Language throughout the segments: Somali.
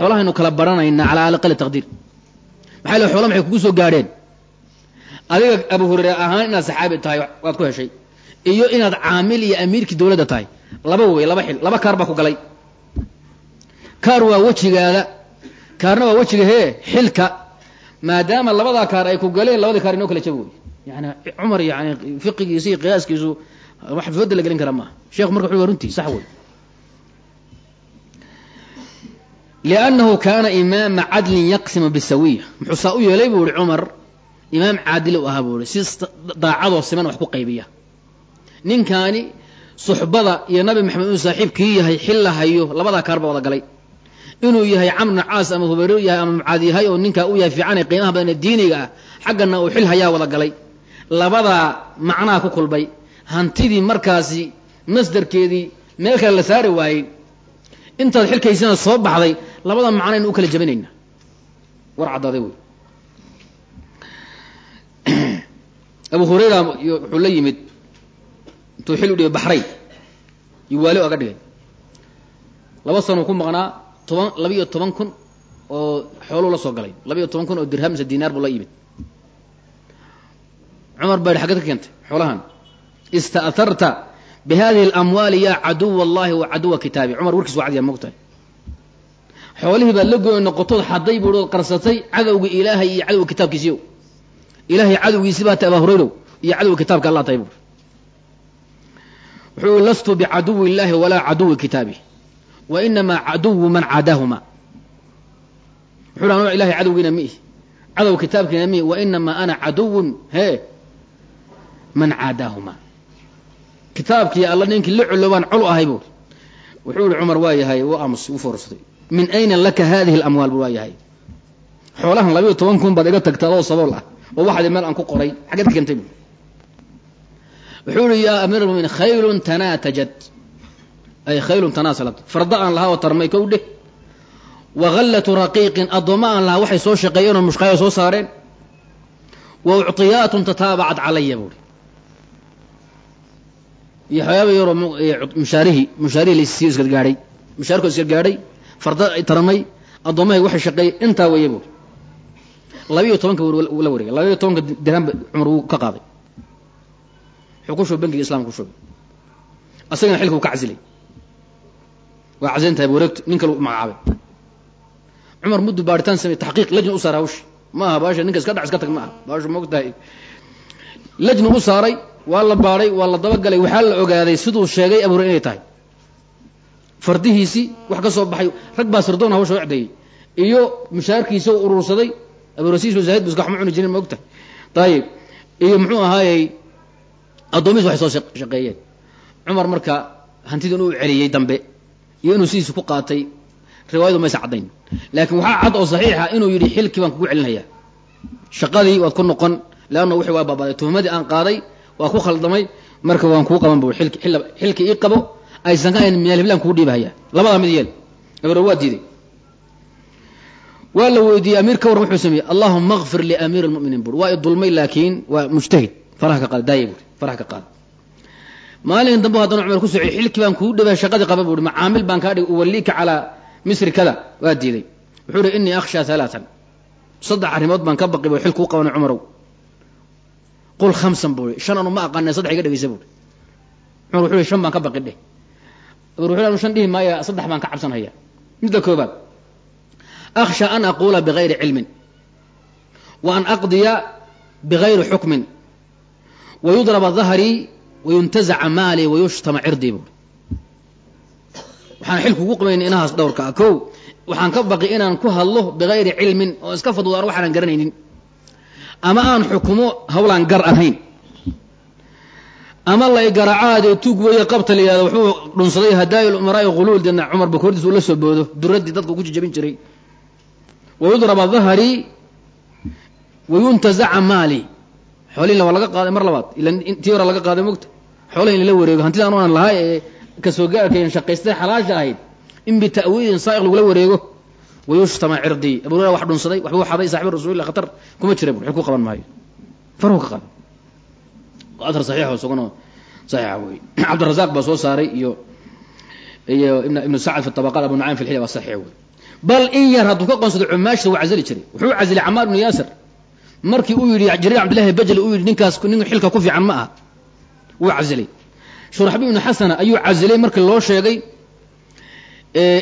xoolahaynu kala baranaynaa calaa aqali taqdiir. Maxaa le xoolaha maxay kugu soo gaadheen? Adiga abu hurayre ahaan inaad saxaabi tahay waad ku heshay iyo inaad caamil iyo amiirkii dowladda tahay. Laba wey laba xil laba kaar baa ku galay. Kaar waa wejigaada kaarna waa wejiga hee xilka. Maadaama labadaa kaar ay ku galeen labadii kaar inoo kala jabi wey yani cumar yani fiqigiisa iyo qiyaaskiisu wax fooda la gelin kara maaha. Sheekhu marka wuxuu runtii sax wey liannahu kaana imaama cadlin yaqsimu bisawiya muxuu saa u yeelay buu ihi cumar imaam caadil u ahaa buu ihi si daacadoo siman wax ku qaybiya ninkaani suxbada iyo nabi maxamed inuu saaxiibkii yahay xil la hayo labadaa kaar ba wada galay inuu yahay camr bn caas ama hubayr yahay ama mucaad yahay oo ninkaa u yahay fiican ee qiimaha badan ee diiniga ah xaggana uu xil hayaa wada galay labadaa macnaha ku kulmay hantidii markaasi masdarkeedii meel kale la saari waayey intaad xilkaysana soo baxday labada macnaynu u kala jabinayna. War caddaaday wey. Abu hurayra wuxuu la yimid intuu xil u dhigay baxrayn iyo waali oga dhigay. Laba sano ku maqnaa toban laba-iyo toban kun oo xooluu la soo galay. Laba-iyo toban kun oo dirham mise dinaar buu la yimid. Cumar baa yidhi xaggad ka keentay xoolahan. Ista'harta bi hadihi alamwaali yaa caduwa allahi wa caduwa kitaabi cumar warkiis waa cadiya mogtahay xoolihii baad la gooy noqotood xaday ood qarsatay cadowga ilaahay iyo cadowga kitaabkiisiyo ilaahay cadowgiisi baa tay abaa hurayrow iyo cadowga kitaabka allah tahay buuri wuxuu lastu bicaduwi illahi walaa caduwi kitaabi wa inamaa caduwu man caadaahuma wuxuu anu ilahay cadowgiina mi cadow kitaabkiina mi wa inamaa ana caduwun hee man caadaahuma kitaabkii alla ninkii la coloobaan col ahay buuri wuxuu ihi cumar waa yahay u aamus u foorsaday. Min ayna laka hadihi alamwaal? bu waa yahay. Xoolahan labayo toban kun baad iga tagta adoo sabool ah oo waxaadi meel aan ku qoray xaggeed ka keentay wuxuu ihi yaa amiir almuminiin khaylun tanaatajat ay khaylun tanaasalat farda aan lahaa oo tarmay kow wa hallatu raqiiqin addoommo aan lahaa waxay soo shaqeeyeen oo mushqaayo soo saareen. Wa uctiyaatun tataabacat calaya buuri iyo waxyaaba yaroo mushaarihii mushaarihii laysiiyo iskad gaadhay. Mushaarkood iskad gaadhay farda tarmay addoommahay waxay shaqeeyey intaa weeye buuri labiiyo tobanka la wareegay. Labiiyo tobanka dirhamba cumar wuu ka qaaday. Wuxuu ku shubay bankiga islamka ku shubay. Asagana xilka uu ka casilay. Waa casilan tahay wareegto nin kale u magacaabay. Cumar muddu baaritaan samey taxqiiq lajna u saaray hawshi. Ma aha baasha ninka iska dhac iska tag ma aha. Baasha moog tahay lajna u saaray waa la baadhay waa la dabagalay waxaa la ogaaday siduu sheegay abuure inay tahay. Fardihiisii wax ka soo baxay rag baa sirdoon hawsha u cdeeyey iyo mushaarkiisa u urursaday abuurasiis zaahid bu iska waxma cuni jirin ma ogtahay. Ayib iyo muxuu ahaayey addoomihiis waxay soo shaqeeyeen. Cumar marka hantida inuu celiyey dambe iyo inuu sidiisa ku qaatay riwaayadu maysa caddayn. Laakiin waxaa cad oo saxiixa inuu yidhi xilkii baan kugu celinhayaa shaqadii waad ku noqon leanna wixii waa baabaday tuhmadii aan qaaday waa ku khaldamay marka waan kuu qaban bu xilkii ii qabo. Aysan ka hayn meel hiblaan kugu dhiibahayaa labadaa mid yeel. Abro waa diiday. Waa la weydiiyey amiir ka warran wuxuu sameeyey allahuma akfir liamiir lmuminiin buri waa i dulmay laakiin waa mujtahid. Faraha ka qaada daaya buri faraha ka qaada. Maalin dambe haddana cumar ku sociy xilkii baan kuu dhibay shaqadii qaba buuri macaamil baan kaa dhigay uwalliika calaa misri kada waa diiday. Wuxuu ihi inii akhshaa halaatan saddex arrimood baan ka baqi bu xil kuu qabanay cumarow qul khamsan buuri shan anu ma aqaanay saddex iga dhegeysa buuri cumar wuxuu ihi shan baan ka baqi dheh abur wuxuu anu shan dhihi maaya saddex baan ka cabsanhaya midda koobaad akhsha an aquula bigayri cilmin wa an aqdiya bigayri xukmin wayudraba dahrii wayuntazaca maalii wayushtama cirdii buuri waxaan xilku ugu qabayna inahaas dhowrka ah kow waxaan ka baqi inaan ku hadlo bigayri cilmin oo iska fadwaan waxaanan garanaynin ama aan xukumo hawlaan gar ahayn. Ama lay garacaadee tuug weeye qabta la yihahdo wuxuu dhunsaday hadaayil umaraa'i khuluul deedna cumar bakoordiis uu la soo boodo duradii dadka ku jijabin jiray. Wayudraba dahrii wayuntazaca maali. Xoolihiina waa laga qaaday mar labaad ila tii hore laga qaaday mogta xoolihi in lala wareego. Hantida anu aan lahaa ee ka soo gaarkayn shaqaystay xalaasha ahayd in bita'wiilin saa'iq lagula wareego wayushtama cirdii abu hurera wax dhunsaday waxbuu xaday saaxibi rasuulillah khatar kuma jira bur xil ku qaban maayo. Farhu ka qaada waa athar saxiixo suganoo saxiixa wey cabdirazaaq baa soo saaray iyo iyo ibn ibnu sacad fi tabaqaat abu nucaym fi lxilya waa saxiix wey bal in yar hadduu ka qoonsado cumaashta waa casali jiray. Wuxuu casilay camaar ibnu yaasir. Markii uu yidhi jariir cabdillahi bajli uu yidhi ninkaas nin xilka ku fiican ma aha. Wuu casilay shuraxbi ibnu xasana ayuu casilay markii loo sheegay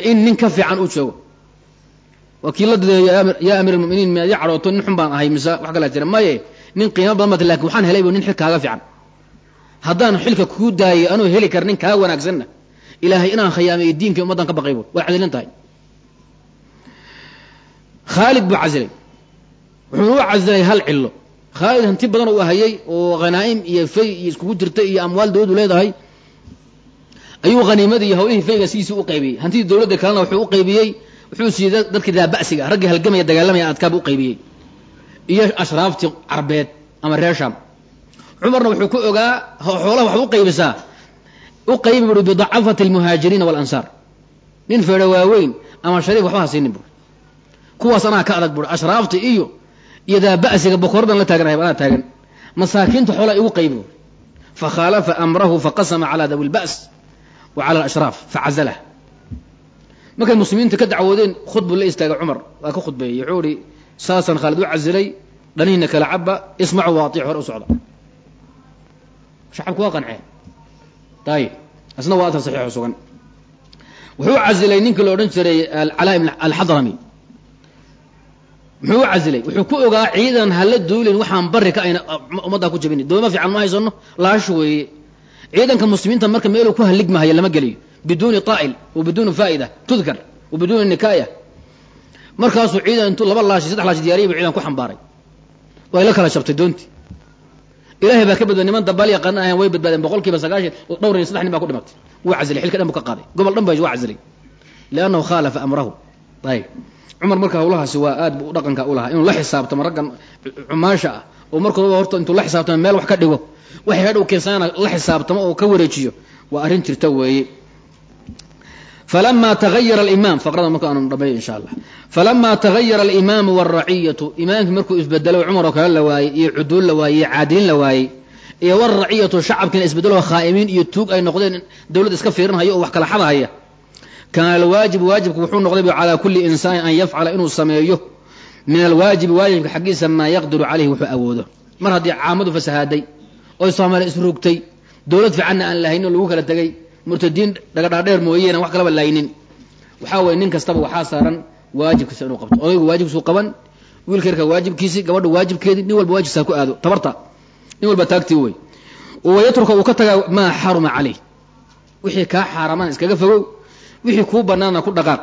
in nin ka fiican uu joogo waa la diday yaa amiir almuminiin miyaad ya cadhooto nin xun baan ahay mise wax kalaa jira. Maye nin qiimo badan bat laakiin waxaan helay nin xil kaaga fiican. Haddaan xilka kuu daayay anuu heli kara nin kaa wanaagsanna. Ilaahay inaan khayaameyo diinkai ummaddan ka baqaybo way casilin tahay. Khaalid buu casilay wuxuu u casilay hal cilo khaalid hanti badan uu hayay oo khanaa'im iyo fay iyo iskugu jirta iyo amwaal dawladdu leedahay. Ayuu haniimadii hawlihii fayga sidiisii u qaybiyey hantidii dawladda kalena wuxuu u qaybiyey wuxuu siiyey dadkii daa ba'siga raggii halgamaya dagaalamaya adkaab u qaybiyey. Iyo ashraaftii carbeed ama reer sham cumarna wuxuu ku ogaa xoolaha waxaad u qaybisaa u qaybi bui bidacafati almuhaajiriina waalansaar nin feedho waaweyn ama shariif waxba ha siinin bui kuwaas anaa ka adag bui ashraafta iyo iyo daa ba'siga bokordan la taaganahay anaa taagan. Masaakiinta xoolaa igu qaybi bui fakhaalafa amrahu faqasama calaa dawi lba's wa cala alashraaf facazalah markay muslimiinta ka dacwoodeen khudbu la istaagay cumar. Waa ka khudbeeyey. Wuxuu ihi saasaan khaalid u casilay dhanihiina kala caba ismacu waatic hore u socda. Shacabku waa qanceen ayib asna waa atar saxiixo sugan. Wuxuu casilay ninkii la odhan jiray alcalaa ibn alxadrami muxuu u casilay. Wuxuu ku ogaa ciidan hala duulin waxaan bari ka ayna ummaddaa ku jabini dooma fiican ma haysano laash weeye ciidanka muslimiinta marka meeluu ku haligmahaya lama geliyo. Biduuni taa'il wa biduuni faa'ida tudkar wa nikaaya. Markaasuu ciidan intuu laba laashi saddex laashi diyaariya bu ciidan ku xambaaray. Way la kala jabtay doontii. Ilahay baa ka badbay niman dabaal yaqaana ahayn way badbaadeen boqol kiiba sagaashan dhowr iyo saddex nin baa ku dhimatay. Wuu casilay xilka dhan bu ka qaaday. Gobol dhan ba waa casilay liannahu khaalafa amrahu. Ayib cumar marka hawlahaasi waa aad bu dhaqanka u lahaa inuu la xisaabtamo raggan cumaasha ah. Oo markooda horta intuu la xisaabtamo meel wax ka dhigo waxay hadhow keensanaana la xisaabtamo oo ka wareejiyo. Waa arrin jirta weeye. Falama tagayara alimaam faqrada marka aanu dhameeyo insha allah. Falama tagayara alimaamu waalraciyatu imaamkii markuu isbedelo cumar oo kale la waayey iyo cuduul la waayey iyo caadiliin la waayey iyo waalraciyatu shacabkiina isbedelo khaa'imiin iyo tuug ay noqdeen dawladda iska fiirinhayo oo wax kala xadahaya kaana alwaajibu waajibku wuxuu noqday calaa kulli insaanin an yafcala inuu sameeyo. Min alwaajibi waajibka xaggiisa maa yaqdiru caleyhi wuxuu awoodo. Mar haddii caamadu fasahaaday oy soomaaliya isrugtay dawlad fiicanna aan lahaynin oo lagu kala tegay murtadiin dhagadhaadheer mooyeen wax kalaba laynin. Waxaa weye nin kastaba waxaa saaran waajibkiisa inuu qabto. Odaygu waajibkiisuu qaban wiilka yarka waajibkiisii gabadha waajibkeedii nin walba waajibkiisa ku aado. Tabarta nin walba taagtii wey wayatruka uu ka tagaa maa xaruma caleyh. Wixii kaa xaaramaan iskaga fogow wixii kuu banaana ku dhaqaaq.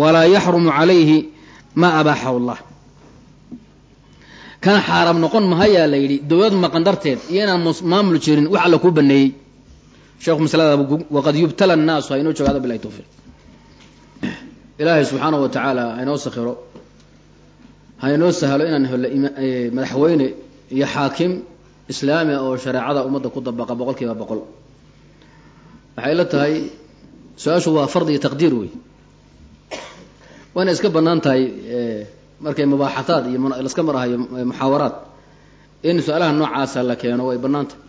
Walaa yaxrumu calayhi maa abaaxahu llah kana xaaraam noqon mahayaa la yidhi dowlad maqan darteed iyo inaan maamul jirin wax alla kuu baneeyey. Sheekhu maslada waqad yubtala annaasu ha inoo bilahi tawfiiq. Ilaahay subxaanahu wa tacaala hainoo sakhiro ha inoo inaan helo madaxweyne iyo xaakim islaami oo shareecada ummadda ku dabaqa boqol kiiba boqol. Waxay la tahay su'aashu waa fardi iyo taqdiir wey wayna iska bannaan tahay markay mubaaxataad iyo laska marahayo muxaawaraad. In su'aalaha noocaasa la keeno way bannaan tahay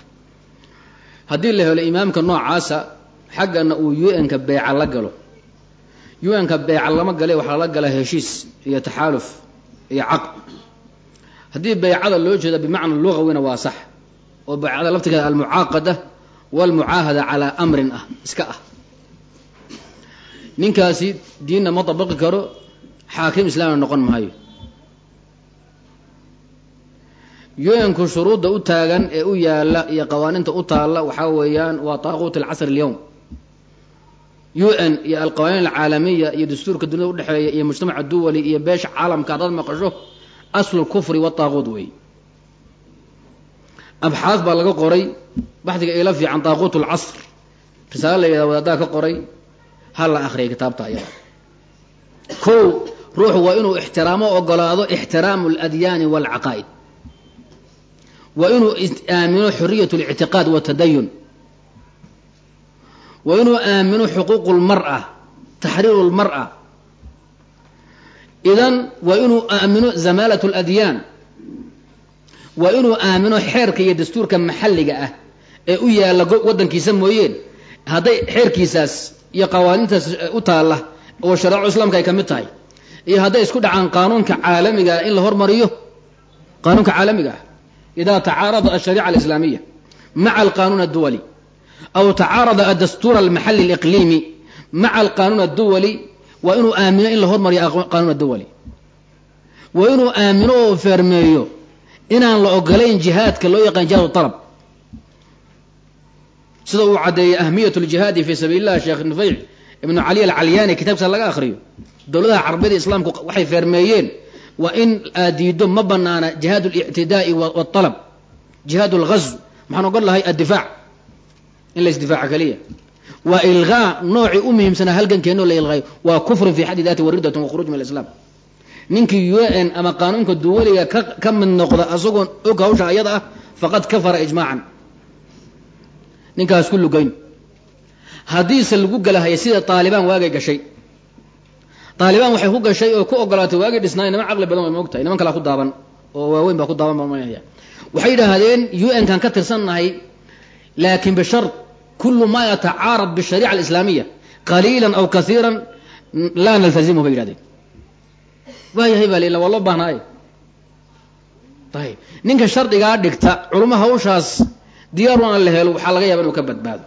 haddii la helo imaamka noocaasa xaggana uu u n-ka beeca la galo. U n-ka beeca lama gale waxaa la gala heshiis iyo taxaaluf iyo caqd. Haddii beycada loo jeeda bimacna lugawina waa sax oo beycada laftigeeda almucaaqada walmucaahada calaa amrin ah iska ah. Ninkaasi diinna ma dabaqi karo xaakim islaamna noqon maayo u-nku shuruudda u taagan ee u yaalla iyo qawaaniinta u taalla waxaa weeyaan waa taaquut alcasr alyowm u n iyo alqawaaniin alcaalamiya iyo dastuurka duniyada udhexeeya iyo mujtamaca duwali iyo beesha caalamka haddaad maqasho aslu lkufri wataaquut wey abxaad baa laga qoray baxdiga ila fiican taaquut alcasr. Risaalo la yihahda wadaadaha ka qoray ha la akriyay kitaabta ayada kow ruuxu waa inuu ixtiraamo ogolaado ixtiraamu aladyaani waalcaqaa'id waa inuu aamino xuriyat اlictiqaad watadayun waa inuu aamino xuquuq اlmar'a taxriiru اlmar'a idan waa inuu aamino zamaalat اladyaan waa inuu aamino xeerka iyo dastuurka maxalliga ah ee u yaalla waddankiisa mooyeen hadday xeerkiisaas iyo qawaaniintaas u taalla oo shareeco islaamka ay ka mid tahay iyo hadday isku dhacaan qaanuunka caalamiga ah in la hormariyo qaanuunka caalamiga ah tacaarada ashariica alislaamiya maca alqanuun adduwali aw tacaarada adastuur almaxali aliqliimi maca alqanuun adduwali waa inuu aamino in la hormariyo qaanuun adduwali waa inuu aamino oo feermeeyo inaan la ogolayn jihaadka loo yaqaan jihaad alab sida uu caddeeyey ahmiyat ljihaadi fi sabiil illah sheekh nufeyc ibnu cali alcalyaani kitaabkiisa laga akhriyo dowladaha carabiyada islaamku waxay feermeeyeen wa in aad diido ma banaana jihaad اlictidaai walab jihaad اlgazw maxaan ogon lahay addifac in la isdifaaca keliya waa ilgaa noocii u muhiimsanaa halgankeeno la ilqaayo waa kufrun fi xadi dati waridatun wakhruuj min alislaam. Ninkii u n ama qaanuunka duwaliga ka mid noqda asagoo og hawsha ayada ah faqad kafara ijmaacan. Ninkaas ku lugayn. Haddiise lagu galahaya sida taalibaan waagay gashay taalibaan waxay ku gashay oo ku ogolaatay waagii dhisnaay niman caqli badan way moogtahay niman kalaa ku daaban oo waaweyn baa ku daaban baa maynaya. Waxay yidhaahdeen u n kan ka tirsannahay laakin bishart kulu ma yatacaarad bishariica alislaamiya qaliila aw kaiira laa naltazimuhu bay yidhahdeen waayahay baa lila waa loo baahnaaye ayib ninka shardigaa dhigta culamo hawshaas diyaar aan la helo waxaa laga yaaba inuu ka badbaado.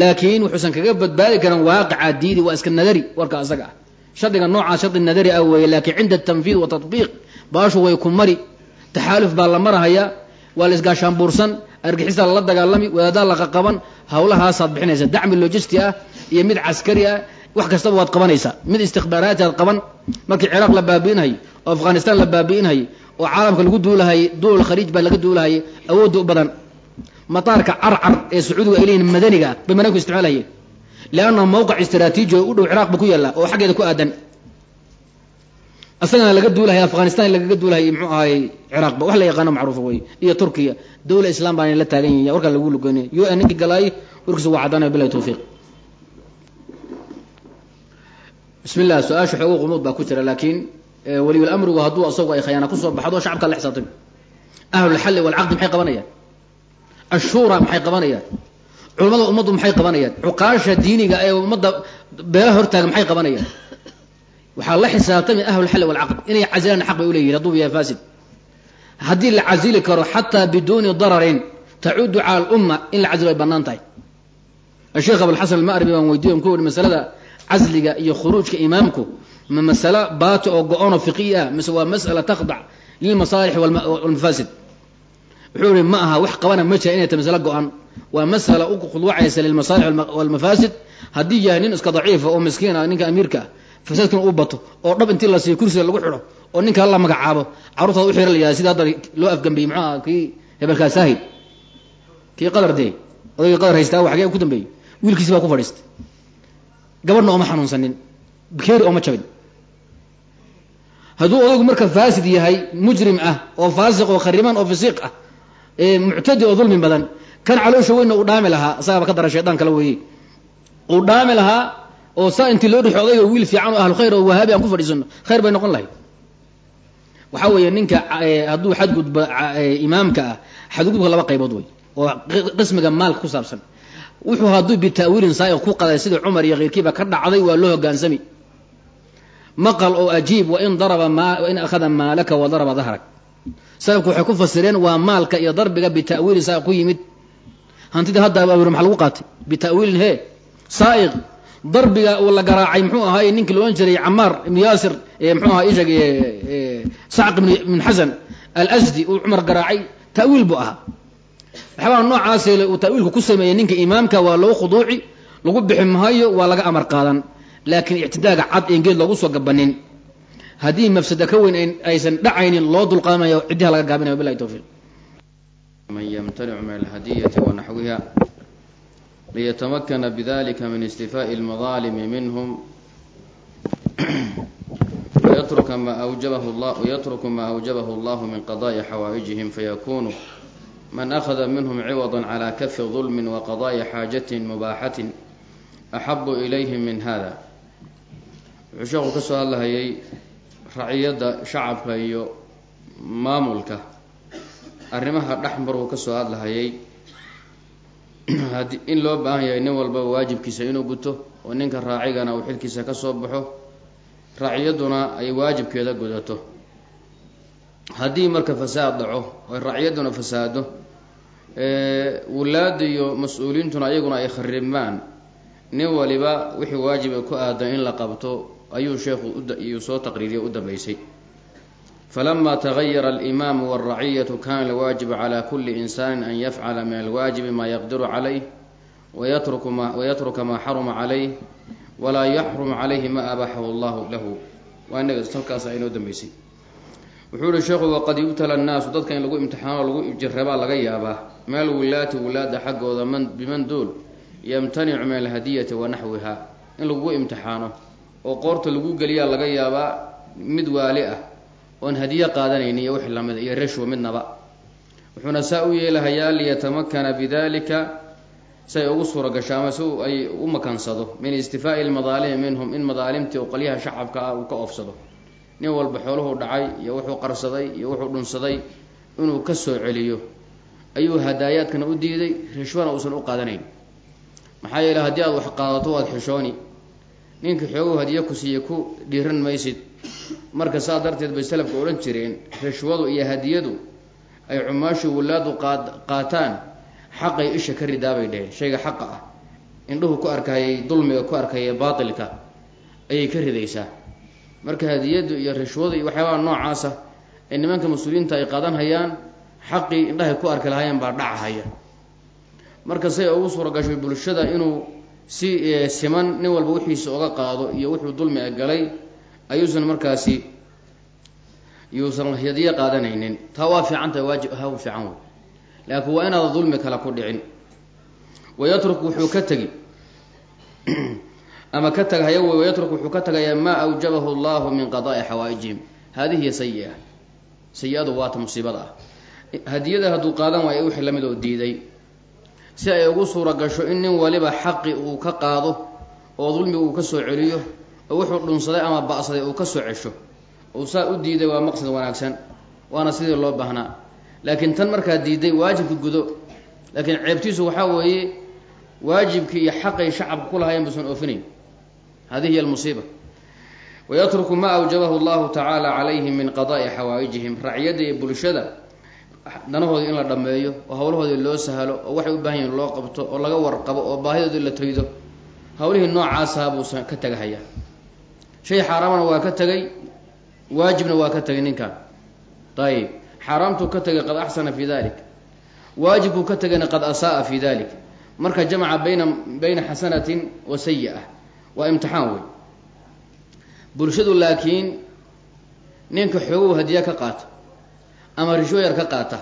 Laakiin wuxuusan kaga badbaadi karin waaqica diidi waa iska nadari warka asaga ah shardiga noocaas shardi nadari ah weeye laakiin cinda tanfiid wa tatbiiq baashu way ku mari. Taxaaluf baa la marahaya waa la isgaashaanbuursan argixistaa lala dagaalami wadaadaa la qaqaban hawlahaasaad bixinaysa. Dacmi logisti ah iyo mid caskari ah wax kastaba waad qabanaysaa. Mid istikbaaraati aad qaban markii ciraaq la baabi'inhayay oo afghanistan la baabi'inhayay oo caalamka lagu duulahayay duul khaliij baa laga duulahayay awoodda u badan. Mataarka carcar ee sacuudiga ay leeyihiin madaniga ah bay maraykanku isticmaalhayeen leanna mawqic istraatiiji oo u dhow ciraaq ba ku yaalla oo xaggeeda ku aadan asagana laga duulahay afghanistan lagaga duulahayay muxuu ahaayey ciraaq ba wax la yaqaano macruufa wey iyo turkiya dawla islam baana la taagan yihiin warkaan lagu lugeynay u n ninkii galaayay warkiisa waa caddaanaya bilahi tawfiiq bismi su'aasha xoogo qumuud baa ku jira laakiin waliyul amrigu hadduu asagu ay khayaana ku soo baxdo shacabka la xisaabtami ahlulxalli walcaqdi maxay qabanayaan ashuura maxay qabanayaan culamada ummaddu maxay qabanayaan? Cuqaasha diiniga ee ummadda beelaha hortaaga maxay qabanayaan? Waxaa la xisaabtami ahlulxalli walcaqd inay casilaan xaq bay uleeyihin hadduu yahay fasid haddii la casili karo xataa biduuni dararin tacuudu cala alumma in la casilo ay bannaan tahay. Asheekh abulxasan alma'ribi baan weydiiy ku wuri masalada casliga iyo khuruujka imaamku ma masalo baati oo go-ono fiqiyi ah mise waa mas'ala takhdac lilmasaalix walmafaasid wuxuu ihi ma aha wax qabana ma jira inay tahay masalo go-an waa masala u khudwacaysa lilmasaalix walmafaasid haddii yahay nin iska daciifa oo miskiin ah ninka amiirka ah fasaadkuna u bato oo dhab intii la siiyo kursiga lagu xidho oo ninka la magacaabo carruurtaada u xira la yihahda sida hadda loo afgambiyey muxuu aha kii hebelkaa saahid? Kii qadar dee? Odaygii qadar haystaa wa xagee ku dambeeyey wiilkiisi baa ku fadhiistay. Gabadhna ooma xanuunsanin. Bikeeri ooma jabin. Hadduu odaygu marka faasid yahay mujrim ah oo faasiq oo khariman oo fisiiq ah muctadi oo dulmi badan kan caloosha weynna uu dhaami lahaa asagaaba ka dara shaydaan kala weeye uu dhaami lahaa oo saa intii loo dhixo odayga wiil fiican oo ahlu khayr oo wahaabi aan ku fadhiisano khayr bay noqon lahayd. Waxaa weeye ninka hadduu xadgudba imaamka ah xadgudubka laba qaybood wey oo qismiga maalka ku saabsan. Wuxuu hadduu bita'wiilin saaiq ku qaday sida cumar iyo keyrkiiba ka dhacday waa loo hogaansami. Maqal oo ajiib wain daraba ma wain akhada maalaka wa daraba dahrak salafku waxay ku fasireen waa maalka iyo darbiga bita'wiilin saaiq ku yimid hantidii hadda maxa lagu qaatay bita'wiilin he. Saaiq darbiga uu la garaacay muxuu ahaay ninkii loodhan jiray camaar ibnu yaasir mxuu ahaa ishag sacq ibn xasan alasdi uu cumar garaacay ta'wiil buu ahaa waxyaabaa noocaas uu ta'wiilku ku sameeyey ninka imaamka waa lagu khuduuci lagu bixi maayo waa laga amar qaadan. Laakiin ictidaaga cad en geed loogu soo gabanin. Haddii mafsada ka weyn aysan dhacaynin loo dulqaadanayo ciddiha laga gaabinayo bilahi tawfiiq man ymtanicu min alhadiyati wanaxwiha liyatamakana bidalika min istifaa'i اlmadaalimi minhum yatruku ma awjabahu allahu min qada'i xawaa'ijihim fayakunu man akhada minhum ciwada cala kafi dulmi waqada'i xaajatin mubaaxatin axabu ilayhim min hada wuxuu sheekhu ka soo hadlahayay raciyadda shacabka iyo maamulka arrimaha dhex maruu ka soo hadlahayay hadi in loo baahan yahay nin walbaba waajibkiisa inuu guto oo ninka raacigana uu xilkiisa ka soo baxo raciyadduna ay waajibkeeda gudato. Haddii marka fasaad dhaco oy raciyadduna fasaado wulaada iyo mas'uuliyiintuna ayaguna ay kharibmaan nin waliba wixii waajiba ku aadan in la qabto ayuu sheekhu iyuu soo taqriiriya u dambaysay falama tagayara alimaamu wاlraciyatu kana alwaajibu cala kuli insani an yafcala min alwaajibi ma yaqdiru calayh wayatruka maa xaruma calayh walaa yaxrum calayhi ma abaxahu allahu lahu waa inaga halkaas aynoo dambaysay wuxuu ihi sheekhu waqad yubtala annaasu dadka in lagu imtixaano lagu jarabaa laga yaabaa meel wilaati wilaada xaggooda man biman duul yamtanicu min alhadiyati wa naxwiha in lagugu imtixaano oo qoorta lagu geliyaa laga yaabaa mid waali ah oon hadiye qaadanayni iyo wix lamida iyo reshwa midnaba. Wuxuuna saa u yeelahayaa liyatamakana bidalika si ay ugu suura gasho ama si ay u makansado min istifaa'i lmadaalimi minhum in madaalimtii u qolyaha shacabka ah uu ka oofsado. Nin walba xooluhuu dhacay iyo wuxuu qarsaday iyo wuxuu dhunsaday inuu ka soo celiyo ayuu hadaayaadkana u diiday rishwana uusan u qaadanayn. Maxaa yeele haddii aad wax qaadato waad xishooni. Ninka xoogow hadiye ku siiye ku dhiiran maysid marka saa darteed bay salafka odhan jireen rishwadu iyo hadiyadu ay cumaashu wulaadu qaataan xaqay isha ka ridaa bay dheheen shayga xaqa ah. Indhuhu ku arkayay dulmiga ku arkaya baatilka ayay ka ridaysaa. Marka hadiyadu iyo rishwadu iyo waxyaabaha noocaasa ee nimanka mas'uuliyiinta ay qaadan hayaan xaqii indhahay ku arki lahaayeen baa dhacahaya marka say ugu suura gashay bulshada inuu si siman nin walba wixiisa oga qaado iyo wuxuu dulmi a galay ayuusan markaasi yuusan hadiye qaadanaynin. Taa waa fiican tahay waajib ha u fiican wey laakiin waa inaada dulmi kale ku dhicin. Wayatruk wuxuu ka tegi ama ka tagahaya wey wayatruk wuxuu ka tagayaa maa awjabahu allahu min qadaai xawaa'ijihim haadihi sayi-a sayi-adu waata musiibada ah. Hadiyada hadduu qaadan waayo wixii la mid oo diiday. Si ay ugu suura gasho in nin waliba xaqi uu ka qaado oo dulmiga uu ka soo celiyo oo wuxuu dhunsaday ama ba'saday uu ka soo cesho. Uu saa u diiday waa maqsad wanaagsan waana sidii loo baahnaa. Laakiin tan markaa diiday waajibka gudo. Laakiin ceebtiisu waxaa weeye waajibkii iyo xaqay shacabka ku lahayen buusan oofinayn. Hadihi hiy almusiiba. Wayatruku ma awjabahu allahu tacaala calayhim min qada'i xawaa'ijihim racyada iyo bulshada danahoodii in la dhammeeyo oo hawlahoodii loo sahlo oo waxay u baahan yihiin loo qabto oo laga warqabo oo baahidoodii la toydo hawlihii noocaasaha buusan ka tegahaya shay xaaraamana waa ka tegay waajibna waa ka tegay ninkan ayib xaaraamtuu ka tegay qad axsana fi dalik waajibkuu ka tegayna qad asa'a fi dalik marka jamaca bayna bayna xasanatin wa sayi-a waa imtixaan wey bulshadu laakiin ninka xoogow hadiya ka qaata ama rishooyar ka qaata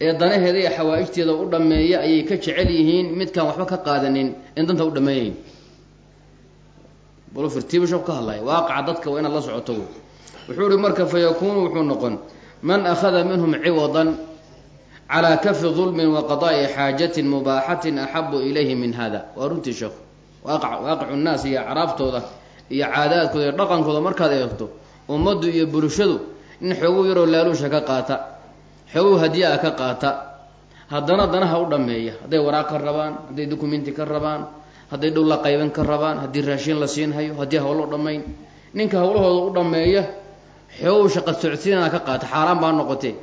ee danaheeda iyo xawaa'ijteeda u dhammeeya ayay ka jecel yihiin midkaan waxba ka qaadanin in danta u dhammeeyayn sheeku ka hadlaya waaqaca dadka waa inaad la socoto wuxuu ihi marka fa yakuunu wuxuu noqon man akhada minhum ciwadan calaa kafi dulmin wa qada'i xaajatin mubaaxatin axabu ilayhi min hada waa runtii sheekhu waaqac waaqicu nnaas iyo acraaftooda iyo caadaadkooda iyo dhaqankooda markaad eegto ummaddu iyo bulshadu in xoogow yaroo laaluusha ka qaata xoogow hadiya-a ka qaata haddana danaha u dhammeeya. Hadday waraaq ka rabaan hadday dukumenti ka rabaan hadday dhow la qayban ka rabaan haddii raashin la siin hayo haddii hawlo dhammayn ninka hawlahooda u dhammeeya xoogow shaqa socodsiinana ka qaata xaaraan baa noqotee.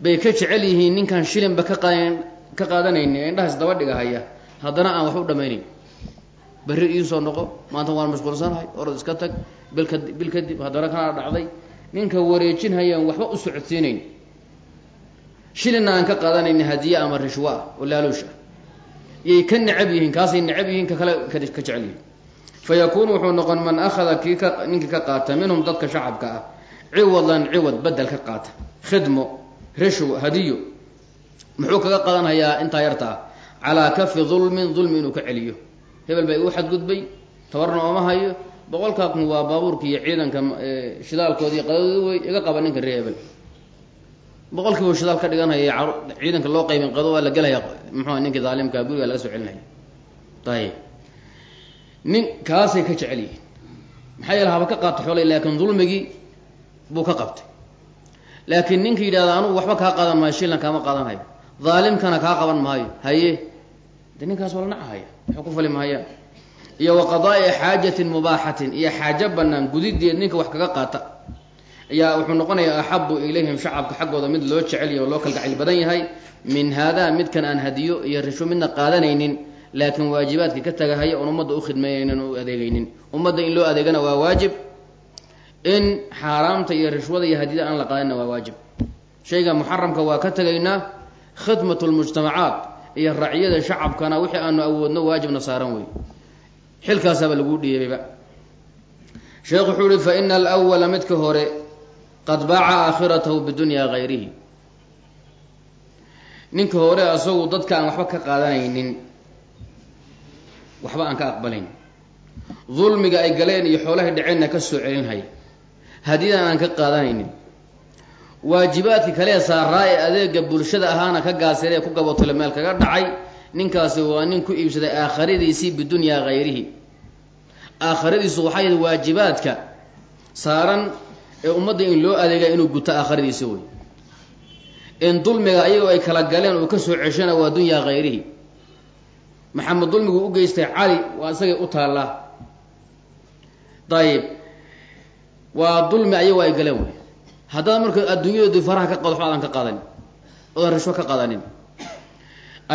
Bay ka jecel yihiin ninkan shilinba ka qaadan ka qaadanayni ee indhahaas daba dhigahaya. Haddana aan wax u dhammaynayn berri iisoo noqo maanta waan mashquulsanahay orod iska tag bilka bil kadib haddana kana dhacday. Ninka wareejinhayaan waxba u socodsiinayn. Shilinna aan ka qaadanayni hadiye ama rishwa ah yay ka necab yihiin kaasay necab yihiin ka kale ka jecel yihiin. Fa yakuunu wuxuu noqon man akhada kii ka ka qaata minhum dadka shacabka ah ciwadan ciwad bedel ka qaata khidmo rishw hadiyo. Muxuu kaga qadanhayaa intaa yarta ah calaa kafi dulmin dulmi inuu ka celiyo. Hebel baa igu xadgudbay tabarna ooma hayo boqolkaa kun waa baabuurka iyo ciidanka shidaalkooda iyo qadadooda wey iga qaba ninka ree hebel boqolkiiba shidaal ka dhiganhaya ciidanka loo qaybin qado waa la gelaya muxua ninkii daalimka guriga laga soo celinaya ayib nin kaasay ka jecel yihiin. Maxaa yeele haba ka qaata xoolay laakiin dulmigii buu ka qabtay. Laakiin ninka yidhahda anugu waxba kaa qaadan maayo shillan kaama qaadan hayo. Daalimkana kaa qaban maayo haye. De ninkaas waa la nacahaya waxba ku fali mahayaan iyo wa qadaa'i xaajatin mubaaxatin iyo xaajo bannaan gudideed ninka wax kaga qaata ayaa wuxuu noqonayaa axabu ilayhim shacabka xaggooda mid loo jeceliyo oo loo kalgacayl badan yahay. Min haadaa midkan aan hadiyo iyo risho midna qaadanaynin laakiin waajibaadka ka tagahaya oon ummadda u khidmeynaynin o u adeegaynin. Ummadda in loo adeegana waa waajib. In xaaraamta iyo rishwada iyo hadiyada aan la qaadanna waa waajib. Shayga muxaramka waa ka tegaynaa khidmat lmujtamacaat iyo racyada shacabkana wixii aanu awoodno waajibna saaran wey xilkaasaaba laguu dhiibayba sheekh wuxuu ihi fa ina alwala midka hore qad baaca aakhiratahu bidunyaa gayrihi ninka hore asagu dadka waxba ka qaadanaynin waxba aan ka aqbalayn. Dulmiga ay galeen iyo xoolahay dhaceenna ka soo celinhaya hadiyadan aan ka qaadanaynin waajibaadka kalee saaraa ee adeega bulshada ahaana ka gaasiree ku gabootole meel kaga dhacay ninkaasi waa nin ku iibsaday aakhiradiisii bidunyaa hayrihi aakhiradiisu waxay waajibaadka saaran ee ummadda in loo adeega inuu guto aakhiradiisi wey in dulmiga ayagoo ay kala galeen uu ka soo ceshana waa dunyaa hayrihi maxamed dulmigu u geystay cali waa isagay u taallaa. Dayib waa dulmi ayagoo ay galeen wey haddaad marka adduunyadoodii faraha ka qado waxba aadan ka qaadanin oodan rishwo ka qaadanin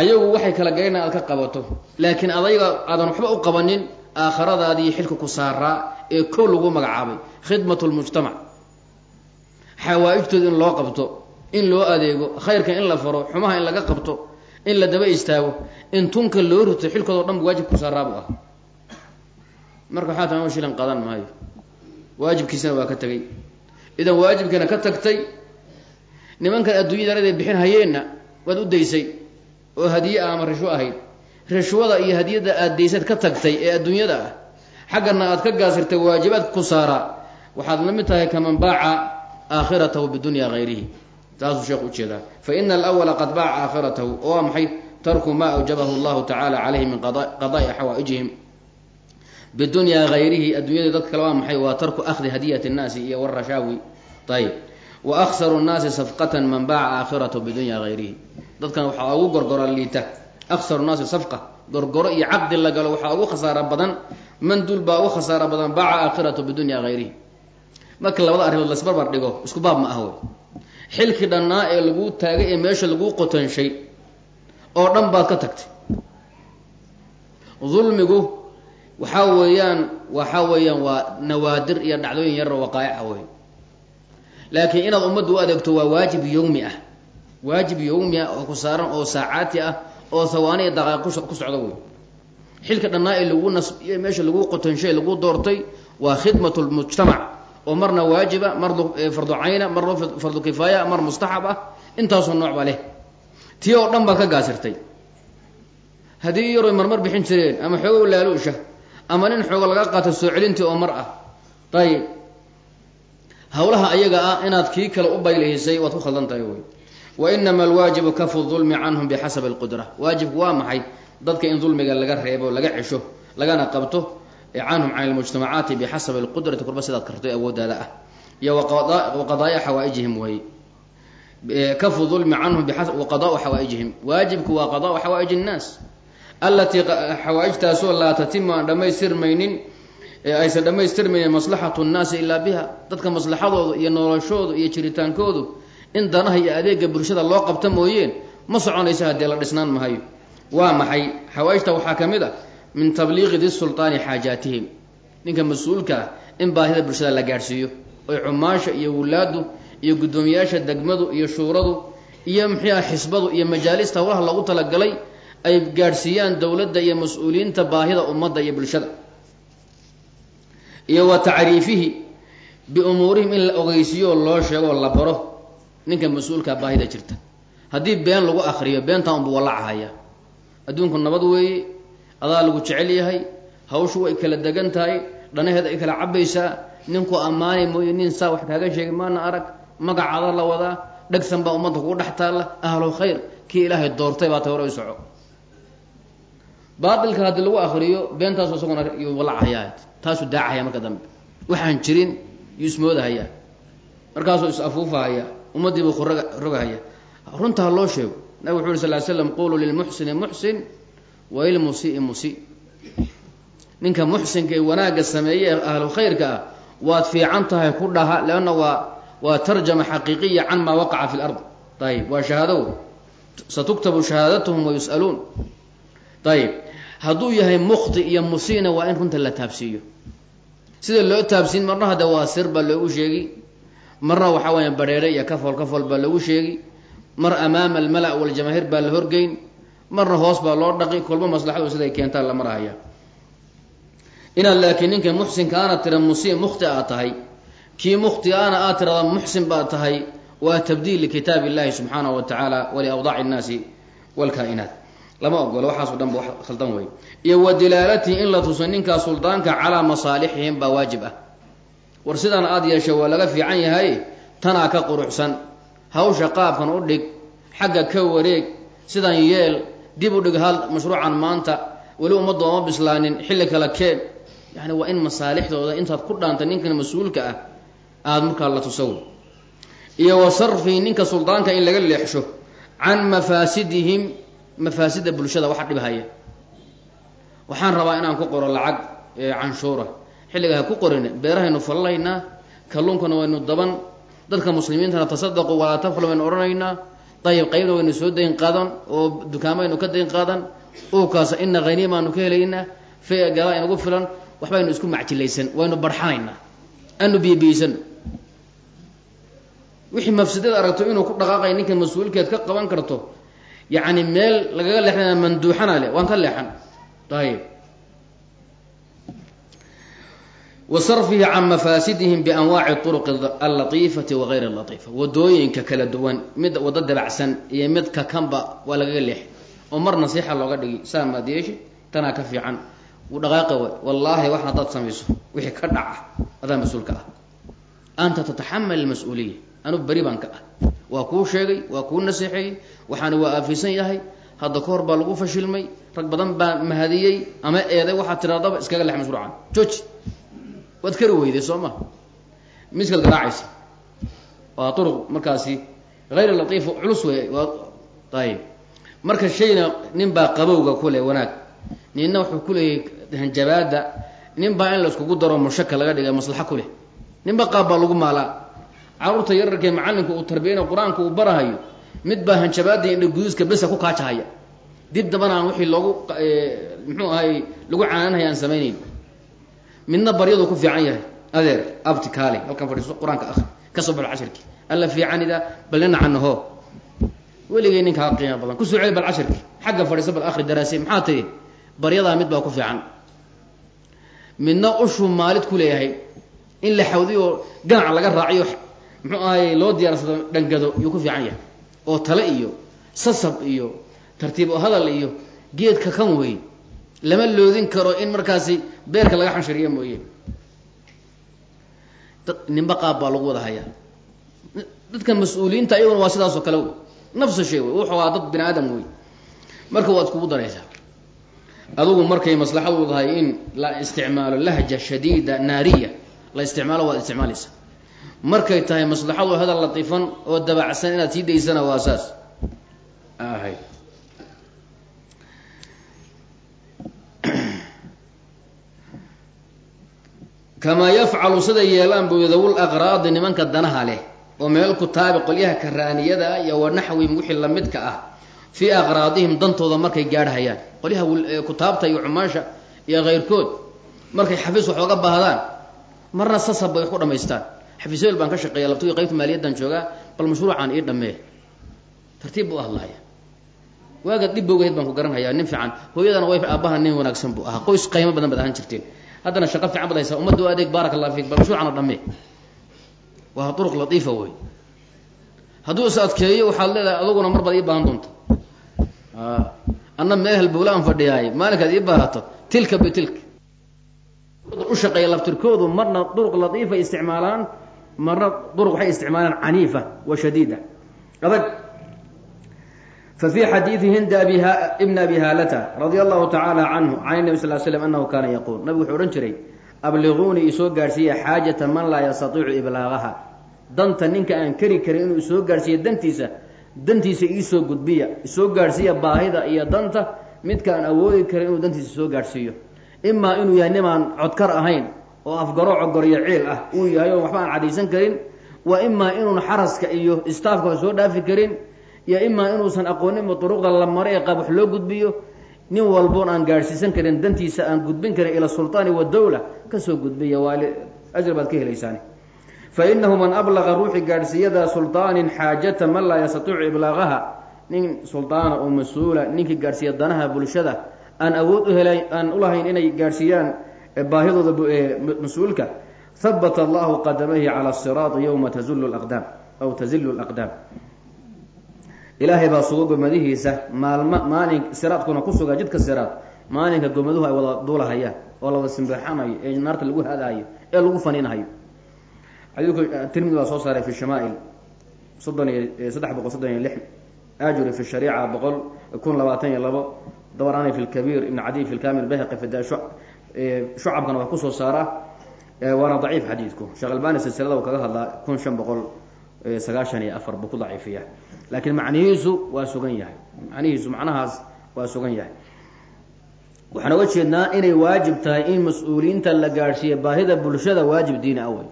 ayagu waxay kala galeen aad ka qabato laakiin adaga aadan waxba u qabanin aakhiradaadii xilka ku saaraa ee kow lagu magacaabay. Khidmat lmujtamac xawaa-ijtooda in loo qabto in loo adeego khayrka in la faro xumaha in laga qabto in la daba istaago in tunka loo rito xilkood o dhan waajib ku saaraabu ah. Marka waxaa tama shilan qadan maayo. Waajibkiisana waa ka tegay idan waajibkiina ka tagtay nimankan adduunyada arada bixin hayeenna waad u daysay oo hadiye ah ama rishwo ahayd. Rishwada iyo hadiyadda aad daysad ka tagtay ee adduunyada ah xaggana aad ka gaasirtay waajibaadka ku saaraa. Waxaad la mid tahay kaman baaca aakhiratahu bidunya hayrihi taasuu sheekh u jeedaa fa ina alawala qad baaca aakhiratahu oo waa maxay? Tarku maa awjabahu llahu tacaala calayhi min qada'i xawaa'ijihim. Bidunyaa hayrihi adduunyada dadka kale waa maxay? Waa tarku akhdi hadiyati nnaasi iyo warashaawi ayib wa aksaru nnaasi safqatan man baaca aakhiratahu bidunya hayrihi dadkan waxaa ugu gorgoro liita. Aksaru nnaasi safqa gorgoro iyo caqdi la galo ugu khasaaro badan. Man dul baa ugu khasaaro badan baaca aakhiratahu bidunya hayrihi marka labada arrimood laisbarbar dhigo isku baab ma ah wey xilkii dhannaa ee laguu taagay ee meesha laguu qotanshay oo dhan baad ka tagtay. Dulmigu waxaa weeyaan waxaa weeyaan waa nawaadir iyo dhacdooyin yaroo waqaa'ica wey laakiin inaad ummadda u adeegto waa waajib yowmi ah. Waajib yowmi ah oo ku saaran oo saacaati ah oo hawaani iyo daqaaq ku socdo wey xilka dhannaa ee lagu nas meesha laguu qotanshay ee laguu doortay waa khidmat lmujtamac oo marna waajiba mar fardu cayna marna fardu kifaaya mar mustaxab ah intaasoo nooc ba leh. Tii oo dhan baad ka gaasirtay. Haddii yaroy marmar bixin jireen ama xoogo laaluusha ama nin xoogo laga qaato soo celintii oo mar ah. Ayib hawlaha ayaga ah inaad kii kale u baylihisay waad ku khaldan tahay wey wa inama alwaajibu kafu dulmi canhum bixasabi alqudra. Waajibku waa maxay? Dadka in dulmiga laga reebo laga cesho lagana qabto canhum can lmujtamacaati bixasabi lqudrati kurba sidaad karto awoodaada ah. Iyo waqadaaya xawaaijihim wey kafu dulmi canhum waqadaau xawaaijihim. Waajibku waa qadaau xawaaij nnaas allatii xawaaijtaasoo laa tatimu aan dhamaystirmaynin aysan dhamaystirmaynin maslaxatu nnaasi ilaa biha. Dadka maslaxadooda iyo noloshooda iyo jiritaankoodu in danaha iyo adeega bulshada loo qabta mooyeen ma soconayso haddii la dhisnaan mahayo waa maxay? Xawaaijta waxaa ka mid a min tabliiqi di sulطaani xaajaatihim. Ninka mas'uulka ah in baahida bulshada la gaadhsiiyo oy cumaasha iyo wulaadu iyo guddoomiyaasha degmadu iyo shuuradu iyo muxuuha xisbadu iyo majaalista howlaha loogu talagalay ay gaadhsiiyaan dowladda iyo mas'uuliyiinta baahida ummadda iyo bulshada. Iyo wa tacriifihi biumuurihim in la ogeysiiyo oo loo sheego la baro ninka mas'uulka baahida jirta. Haddii been lagu akriyo beentaa unbu walacahaya adduunku nabad weeye adaa lagu jecel yahay hawshu way kala degan tahay dhanaheeda ay kala cabaysaa ninku ammaani mooye nin saa wax kaaga sheegay maana arag magacaada la wadaa dhegsan baa ummadda kugu dhex taalla ahlu khayr kii ilaahay doortay baa ta hore soco baatilka haddii lagu akriyo beentaasu isaguna yuu walacahaya taasuu daacahaya marka dambe. Waxaan jirin yuu ismoodahaya. Markaasuu is afuufahaya ummaddii buu ku roga rogahaya runta ha loo sheego. Nabig wuxu uri sal slam quluu lilmuxsini muxsin wailmusii musi ninka muxsinka ee wanaagga sameeye ee khayrka ah waad fiican tahay ku dhaha leanna waa waa tarjama xaqiiqiya can maa waqaca fi lard ayib waa shahaado satuktabu shahaadatuhum wa yus'aluun. Ayib hadduu yahay mukti iyo musiina waa in runta la taabsiiyo. Sida loo taabsiin marna hadde waa sir baa loogu sheegi. Marna waxaa weya badheere iyo kafol kafol baa loogu sheegi. Mar amaama almala waljamaahiir baa la horgeyn marna hoos baa loo dhaqi kolba maslaxadu siday keentaan la marahaya. Inaad laakiin ninka muxsinkaana tira musi mukhti aad tahay. Kii mukhtigaana aad tirada muxsin baad tahay. Waa tabdiil likitaab illahi subxaanahu wa tacaala waliawdaaci innaasi walkaa-inaat lama ogolo waxaaso dhan ba wax khaldan wey iyo wa dilaalatihi in la tuso ninkaa suldaanka calaa masaalixihim baa waajib ah. War sidaan aada yeesha waa laga fiican yahay tanaa ka quruxsan. Hawsha qaabkan u dhig xagga ka wareeg sidan yeel dib u dhig hal mashruucan maanta weli ummadda ooma bislaanin xilli kale keen. Yani waa in masaalixdooda intaad ku dhaanta ninkan mas'uulka ah aada markaa la tusaw. Iyo wa sarfihi ninka suldaanka in laga leexsho can mafaasidihim mafaasida bulshada waxa dhibhaya waxaan rabaa inaan ku qoro lacag canshuura. Xilliga ha ku qorin beerahaynu fallalaynaa kalluunkana waynu daban. Dadka muslimiintana tasadaqu walaa tafal waynu odhanaynaa dayib qaybna waynu soo dayn qaadan oo dukaamaynu ka dayn qaadan ukaasa ina haniimaanu ka helaynaa fe galaa inagu filan waxbaynu isku macjilaysan waynu barxanaynaa anu biyobiyeysan wixii mafsadada aragto inuu ku dhaqaaqay ninka mas'uulkeed ka qaban karto yacni meel lagaga leexdana manduuxana leh waan ka leexan. Ayib wa sarfihi can mafaasidihim bianwaaci turuqi allatiifati wa gayr allatiifa. Wadooyinka kala duwan mid waddo dabacsan iyo mid kakanba waa lagaga leexay oo mar nasiixa looga dhigi saa maad yeeshi tanaa ka fiican. Wuu dhaqaaqi way. Wallaahi wax haddaad samayso wixii ka dhaca adaa mas'uulka ah. Anta tataxamal almas-uuliya anugu beri baan ka ah. Waa kuu sheegay waa kuu naseexeeyey waxaana waa aafisan yahay. Hadda ka hor baa lagu fashilmay rag badan baa mahadiyey ama eeday waxaad tiraadaba iskaga lex mashruucan. Jooji waad kari weyday soo ma? Garaacaysa waa turuq markaasi. Hayr latiif culus wey ayib marka shayna nin baa qabowga kule wanaag. Ninna wuxuu kuleeyahy hanjabaada nin in la iskugu daro mushaka laga dhigay maslaxo ku leh. Ninba qaab baa lagu maalaa. Carruurta yararkee macallinka uu tarbiyayna qur'aanka uu barahayo mid baa hanjabaada indha guduuska besa ku kaajahaya. Dib dambana aan wixii loogu muxuu ahay lagu canaanhaya aan samaynayn midna baryadu ku fiican yahay. Adeer abti kaale halkan fadhiiso qur'aanka akri ka soo baxo cashirki alla fiicanida bal ninacanna hoo weligay ninkaa qiimo badan. Kusoo celi bal cashirki xagga fadhiiso bal akri daraasay maxaa tihi baryadaa mid baa ku fiican. Midna ushuu maalid ku leeyahay. In la xawdiyo ganac laga raaciyo muxuu ahay loo diyaarsado dhangado yuu ku fiican yahay. Oo tale iyo sasab iyo tartiib oo hadal iyo geedka kan wey lama loodin karo in markaasi beerka laga xanshiriyo mooye. Dad ninba qaab baa lagu wada hayaa dadka mas'uuliyiinta iyaguna waa sidaas oo kale wey. Nafsa shay wey wuxuu aa dad bini aadam wey. Marka waad kugu daraysaa adugu markay maslaxadu tahay in la isticmaalo lahja shadiida naariya la isticmaalo waad isticmaalaysa markay tahay maslaxadu hadal latiifan oo dabacsan inaad sii daysana waa saas kamaa yafcalu siday yeelaan buu dawul aqraadi nimanka danaha leh oo meel kutaabi qolyaha karaaniyada iyo wanaxwim wixii lamidka ah fii aqraadihim dantooda markay gaadhayaan qolyaha kutaabta iyo cumaasha iyo keyrkood markay xafiis wax oga baahdaan marna sasab bay wax ku dhamaystaan. Xafiisyeel baan ka shaqeeya labtagi qaybta maaliyaddan joogaa bal mashruucan ii dhammee. Tartiib buu hadlahaya waagaad dhib boogahayd baan ku garanhayaa nin fiican. Hooyadana way aabbaha nin wanaagsan buu ahaa. Qoys qaymo badan baad ahaan jirteen haddana shaqo fiican bad haysaa. Ummadda adeeg baarak allah fiik. Bal mashruucana dhammee waa duruq latiifa wey hadduu is adkeeyo waxaad leedahay aduguna mar baad ii baahan doonta anna meel halbowla aan fadhiyaay maalinkaad ii baahato tilka bitilka u shaqeeya laftirkoodu marna duruq latiifa isticmaalaan marna duruq waxay isticmaalaan caniifa wa shadiida. Adag fa fii xadiidi hinda abi haalata radia allahu tacaala canhu can nabi sal slam anahu kaana yaquul nabigu wuxuu odhan jiray abliguunii isoo gaadhsiiya xaajata man laa yastatiicu iblaagaha danta ninka aan keri karin inuu isoo gaadhsiiya dantiisa dantiisa iisoo gudbiya isoo gaadhsiiya baahida iyo danta midka aan awoodi karin inuu dantiisa soo gaadhsiiyo imaa inuu yahay nimaan codkar ahayn oo afgarooco goryo ciil ah uu yahay oo waxba aan cadhaysan karin wa imaa inuun xaraska iyo istaafkaba soo dhaafi karin iyo imaa inuusan aqooninba duruqda la maray ee qaab wax loo gudbiyo nin walboon aan gaadhsiisan karin dantiisa aan gudbin karin ila sulطaani wadawla kasoo gudbiya waali ajr baad ka helaysaan fainahu man ablaqa ruuxi gaadhsiiyada sulطaanin xaajata man laa yastatiicu iblaaqaha nin sulطaana oo mas-uula ninkii gaadhsiiya danaha bulshada aan awood uhela aan ulahayn inay gaadhsiiyaan baahidooda mas-uulka habata allahu qadamayhi calى الsiraati ywma tazulu aqdaam aw tazilu اlaqdaam ilaahay baa sugo gomadihiisa maalma maalin siraadkuna ku suga jidka siraad. Maalinka gomaduhu ay wada duulahayaan oo la wada simbirxanayo ee naarta lagu hadaayo ee lagu faninhayo xadiidku tirmidi baa soo saaray fi shamaail soddon iyo saddex boqol soddon iyo lix. Ajuri fi shariica boqol kun labaatan iyo labo. Dabarani fi lkabiir ibn cadiy fi lkamil bayhaqi fi shucabkana waa ku soo saaraa waana daciif xadiidku. Sheekh albani silsilada uu kaga hadlaa kun shan boqol sagaashan iyo afar buu ku daciifiya laakiin macnihiisu waa sugan yahay. Macnihiisu macnahaas waa sugan yahay. Waxaan oga jeednaa inay waajib tahay in mas'uuliyiinta la gaadhsiiya baahida bulshada waajib diini awey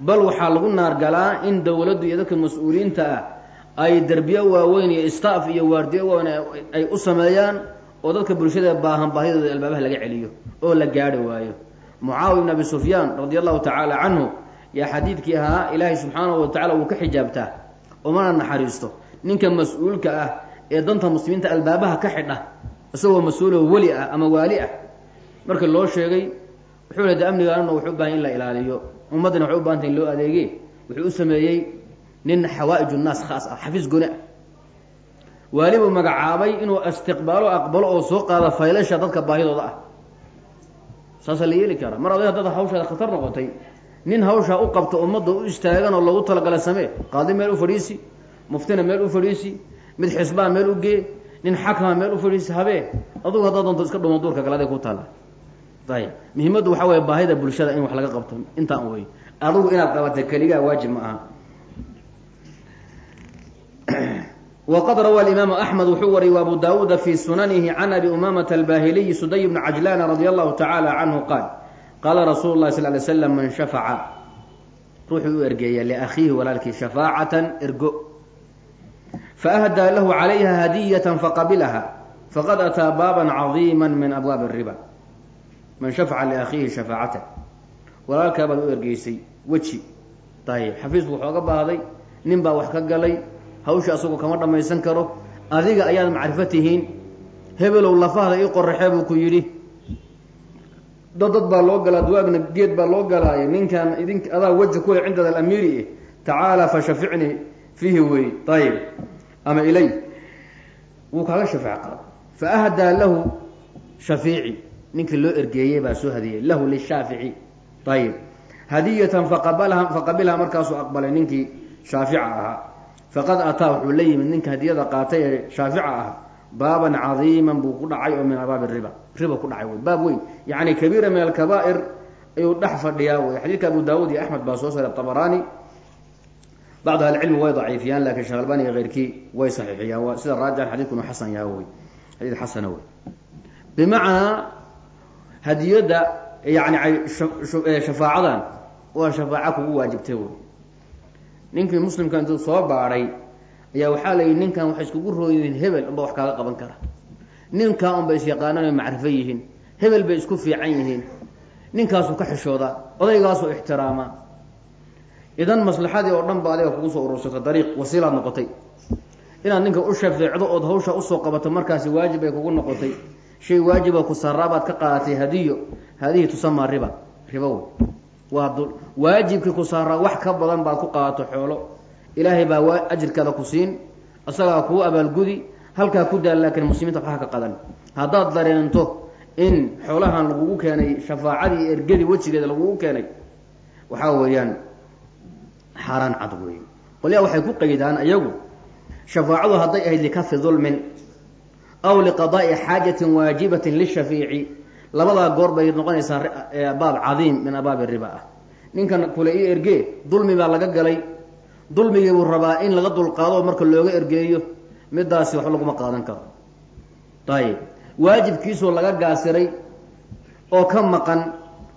bal waxaa lagu naargalaa in dowladdu iyo dadka mas'uuliyiinta ah ay derbiyo waaweyn iyo staff iyo waardiyo waaweyn ay u sameeyaan oo dadka bulshada baahan baahidooda albaabaha laga celiyo oo la gaadhi waayo. Mucaawiya ibn abi sufyaan radi allahu tacaala canhu yaa xadiidkii ahaa ilaahay subxaanahu watacala wuu ka xijaabtaa umana naxariisto. Ninka mas'uulka ah ee danta muslimiinta albaabaha ka xidha isagoo mas'uuloo weli ah ama waali ah markii loo sheegay wuxuu le de amnigaanuna wuxuu u in la ilaaliyo. Ummaddana waxay u bahantay in loo adeege wuxuu u sameeyey nin xawaa-ij khaas ah xafiis gone ah. Waali buu magacaabay inuu istiqbaalo aqbalo oo soo qaada faylasha dadka baahidooda ah. Saasaa la yeeli karaa mar aday haddada hawshaada khatar noqotay nin hawshaa u qabto ummadda u istaagan oo lagu talagala samee. Qaadi meel u fadhiisi muftina meel u fadhiisi mid xisbaa meel u gee nin xakama meel u fadhiisi habee adugu haddaa doonto iska dhumo duurka kale ku taalla. Ayib muhiimaddu waxaa weeye baahida bulshada in wax laga qabto intaan wey adugu inaad qabata keligaa waajib ma aha. Wqad rawى imaamu axmed wuxuu wariyay abu daawuuda fi sunanihi can abi umamata albahiliyi suday bni cajlan radi allahu tacaala canhu qaala rasuulu lahi sal ly slam man shafaca ruuxuu u ergeeya liakhiihi walaalkii shafaacatan ergo faahdaa lahu calayha hadiyata faqabilaha faqad ataa baaban cadiima min abwaabi riba man shafaca liakhiihi shafaacatan walaalkaa baad u ergeysay weji ayib xafiisku waxooga baahday nin baa wax ka galay hawsha asagoo kama dhammaysan karo adiga ayaad macrifo tihiin hebelow lafahda ii qoraxee buu ku yidhi dad dad baa loo galaa duwaagna geed baa loo galaayo. Ninkan idink adaa weji kule cindada alamiiri tacaala fashaficnii fiihi wey ayib ama ilay. Wuu kaaga shafeec qaado fa ahdaa lahu shafiici. Ninkii loo ergeeyey baa soo hadiyey. Lahu lishaafici ayib hadiyatan faqabalaha faqabilha markaasuu aqbalay. Ninkii shaafica ahaa. Faqad ataa wuxuu la yimid. Ninka hadiyada qaatay ee shaafica ah baaban cadiiman buu ku dhacay oo min abaabi riba. Riba ku dhacay baab weyn. Yacni kabiira min alkabaa'ir ayuu dhex fadhiyaa wey xadiidka abu daawuud iyo axmed baa soo saaray abaraani bacdu ahlicilmi way daciifiyaan laakiin sheekh iyo keyrkii way saxiixiyaan. Sida raajix xadidkunu xasan yaha wey xadiid xasana wey bimacnaa hadiyadda yani shafaacadan waa shafaaco kugu waajibtay wey ninkii muslimka intuu soo baadhay ayaa waxaa la yidhi ninkan waxay iskugu rooyihiin hebel unba wax kaaga qaban kara. Ninkaa unbay isyaqaanaan ay macrifo yihiin. Hebel bay isku fiican yihiin. Ninkaasuu ka xishoodaa odaygaasuu ixtiraamaa idan maslaxadii oo dhan ba adiga kugu soo urursata dariiq wasiilaad noqotay. Inaad ninka u shafeecdo ood hawsha u soo qabato markaasi waajib bay kugu noqotay. Shay waajiba ku saraabaad ka qaadatay hadiyo hadihi tusamaa riba. Wey. Waa waajibkii ku saaraa wax ka badan baad ku qaadato xoolo ilaahay baa ajirkaada ku siin isagaa kuu abaalgudi halkaa ku daal laakiin muslimiinta waxba ka qadan. Haddaad dareento in xoolahan lagugu keenay shafaacadii ergadii wejigeeda lagugu keenay waxaa weeyaan xaaraan cad wey qolyaa waxay ku qaydaan iyagu shafaacadu hadday ahayd likafi dulmin aw liqadaa'i xaajatin waajibatin lishafiici labadaa goor bay noqonaysaa baab cadiim min abaabi riba ah. Ninkan kule io ergee dulmi baa laga galay dulmigii buu rabaa in laga dulqaado marka looga ergeeyo midaasi waxba laguma qaadan karo. Ayib waajibkiisoo laga gaasiray oo ka maqan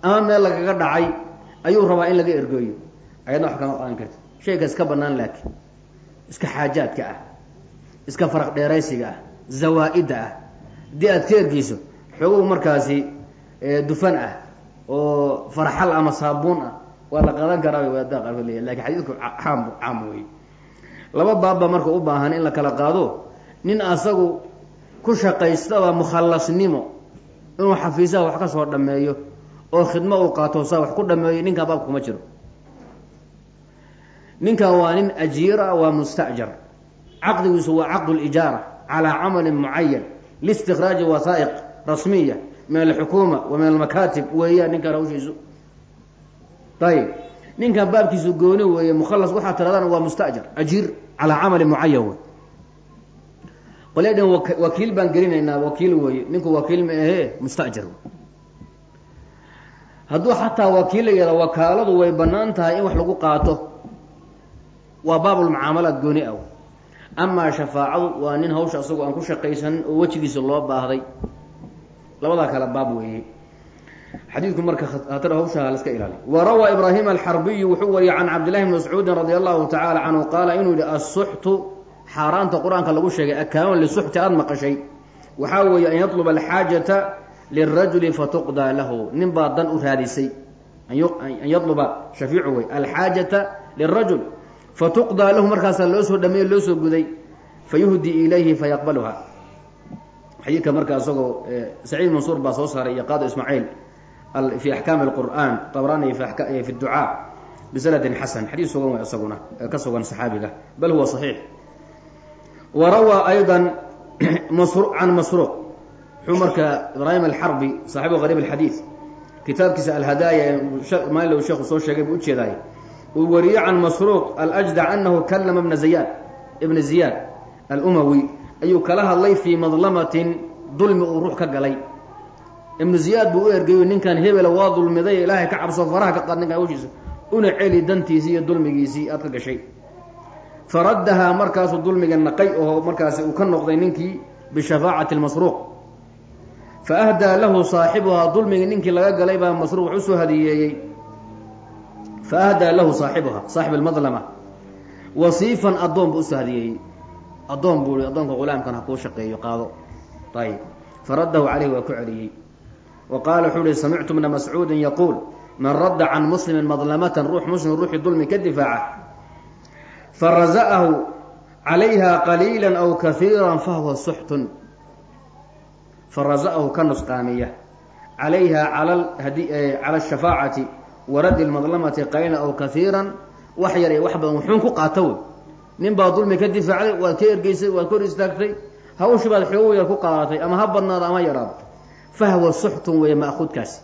ama meel lagaga dhacay ayuu rabaa in laga ergeeyo. Ayadna wax kama qaadan karti shayga iska banaan laakiin. Iska xaajaadka ah. Iska faraq dheeraysiga ah. Zawaa-idda ah. Haddii aad ka ergeyso xoogow markaasi dufan ah oo farxal ama saabuun ah waa la qaadan karaa wadaada qaarkood leeya laakiin xadiidku caam caam wey laba baabba marka u baahan in la kala qaado. Nin asagu ku shaqaystaba mukhallasnimo. Inuu xafiisaha wax ka soo dhameeyo oo khidmo uu qaato saa wax ku dhameeyo ninkan baabka kuma jiro. Ninkan waa nin ajiira waa musta'jar caqdigiisu waa caqdu lijaara calaa camalin mucayan liistikraaji wasaa'iq rasmiya. Min alxukuuma wa min almakaatib weeyaan ninkan hawshiisu ayib ninkan baabkiisu gooni weeye mukhalas waxaa tiradaan waa musta'jar ajiir calaa camalin mucayan wey qolya dhan wakiil baan gelinaynaa wakiil weeye ninku wakiil ma ahee musta'jar hadduu xataa wakiil la yihahdo wakaaladu way bannaan tahay in wax lagu qaato waa baabulmucaamalaad gooni ah amaa shafaacadu waa nin hawsha asagoo aan ku shaqaysanin oo wejigiisa loo baahday labadaa kale baab weeye xadiidku marka hatar hawshaa laska ilaaliy wa rawaa ibraahim alxarbiyu wuxuu wariyay can cabdillahi bni mascuudin radia allahu tacala canhu qaala inuu yihi asuxtu xaaraanta qur'aanka lagu sheegay akaaman lisuxti aada maqashay. Waxaa weeye an yatluba alxaajata lirajuli fatuqdaa lahu. Nin baa dan u raadisay. An yatluba shafiicu wey alxaajata lirajul fatuqdaa lahu markaasaa loo soo dhameeyo loo soo guday. Fayuhdi ilayhi fayaqbaluha xadiidka marka isagoo saciid mansuur baa soo saaray iyo qaado ismaaciil fi axkaami alqur'aan abraani fi ducaa bisanadin xasan xadiis sugan way isaguna ka sugan saxaabiga bal huwa saxiix wa rawaa aydan can masruuq wuxuu marka ibraahim alxarbi saaxibu qariib alxadiid kitaabkiisa alhadaaya maalinlow sheekhu soo sheegay buu ujeedaay uu wariyey can masruuq alajdac anahu kalama bna ziyaad ibna ziyaad alumawi ayuu kala hadlay fii madlamatin dulmi uu ruux ka galay ibnu ziyaad buu u ergeyo ninkan hebela waa dulmiday ilaahay ka cabso faraha ka qaad ninkan hawshiisa una celi dantiisii iyo dulmigiisii aad ka gashay. Faraddahaa markaasuu dulmiga naqay oo markaasi uu ka noqday ninkii bishafaacati lmasruuq fa ahdaa lahu saaxibuhaa dulmigii ninkii laga galay baa masruuq wax u soo hadiyeeyey. Fa ahdaa lahu saaxibuhaa saaxib almadlama. Wasiifan addoon buu u soo hadiyeeyey. Addoon buu i addoonka qulaamkan ha kuu shaqeeyo qaado. Ayib faraddahu caleyhi waa ku celiyey wa qaala wuxuu uhi samictu bna mascuudin yaquul man radda can muslimin madlamatan ruux muslim ruuxii dulmi ka difaaca faraza'ahu calayha qaliila aw kahiira fahuwa suxtun faraza'ahu ka nusqaamiya calayha cala ashafaacati wa raddi lmadlamati qaliilan aw kahiiran wax yar iyo wax badan wuxuun ku qaata wey nin baa dulmi ka difaacday waad ka ergeysay waad kor istaagtay hawshii baad xoogo yar ku qaadatay ama ha badnaado ama yaraado fahwa suxtun weeye ma'kuudkaasi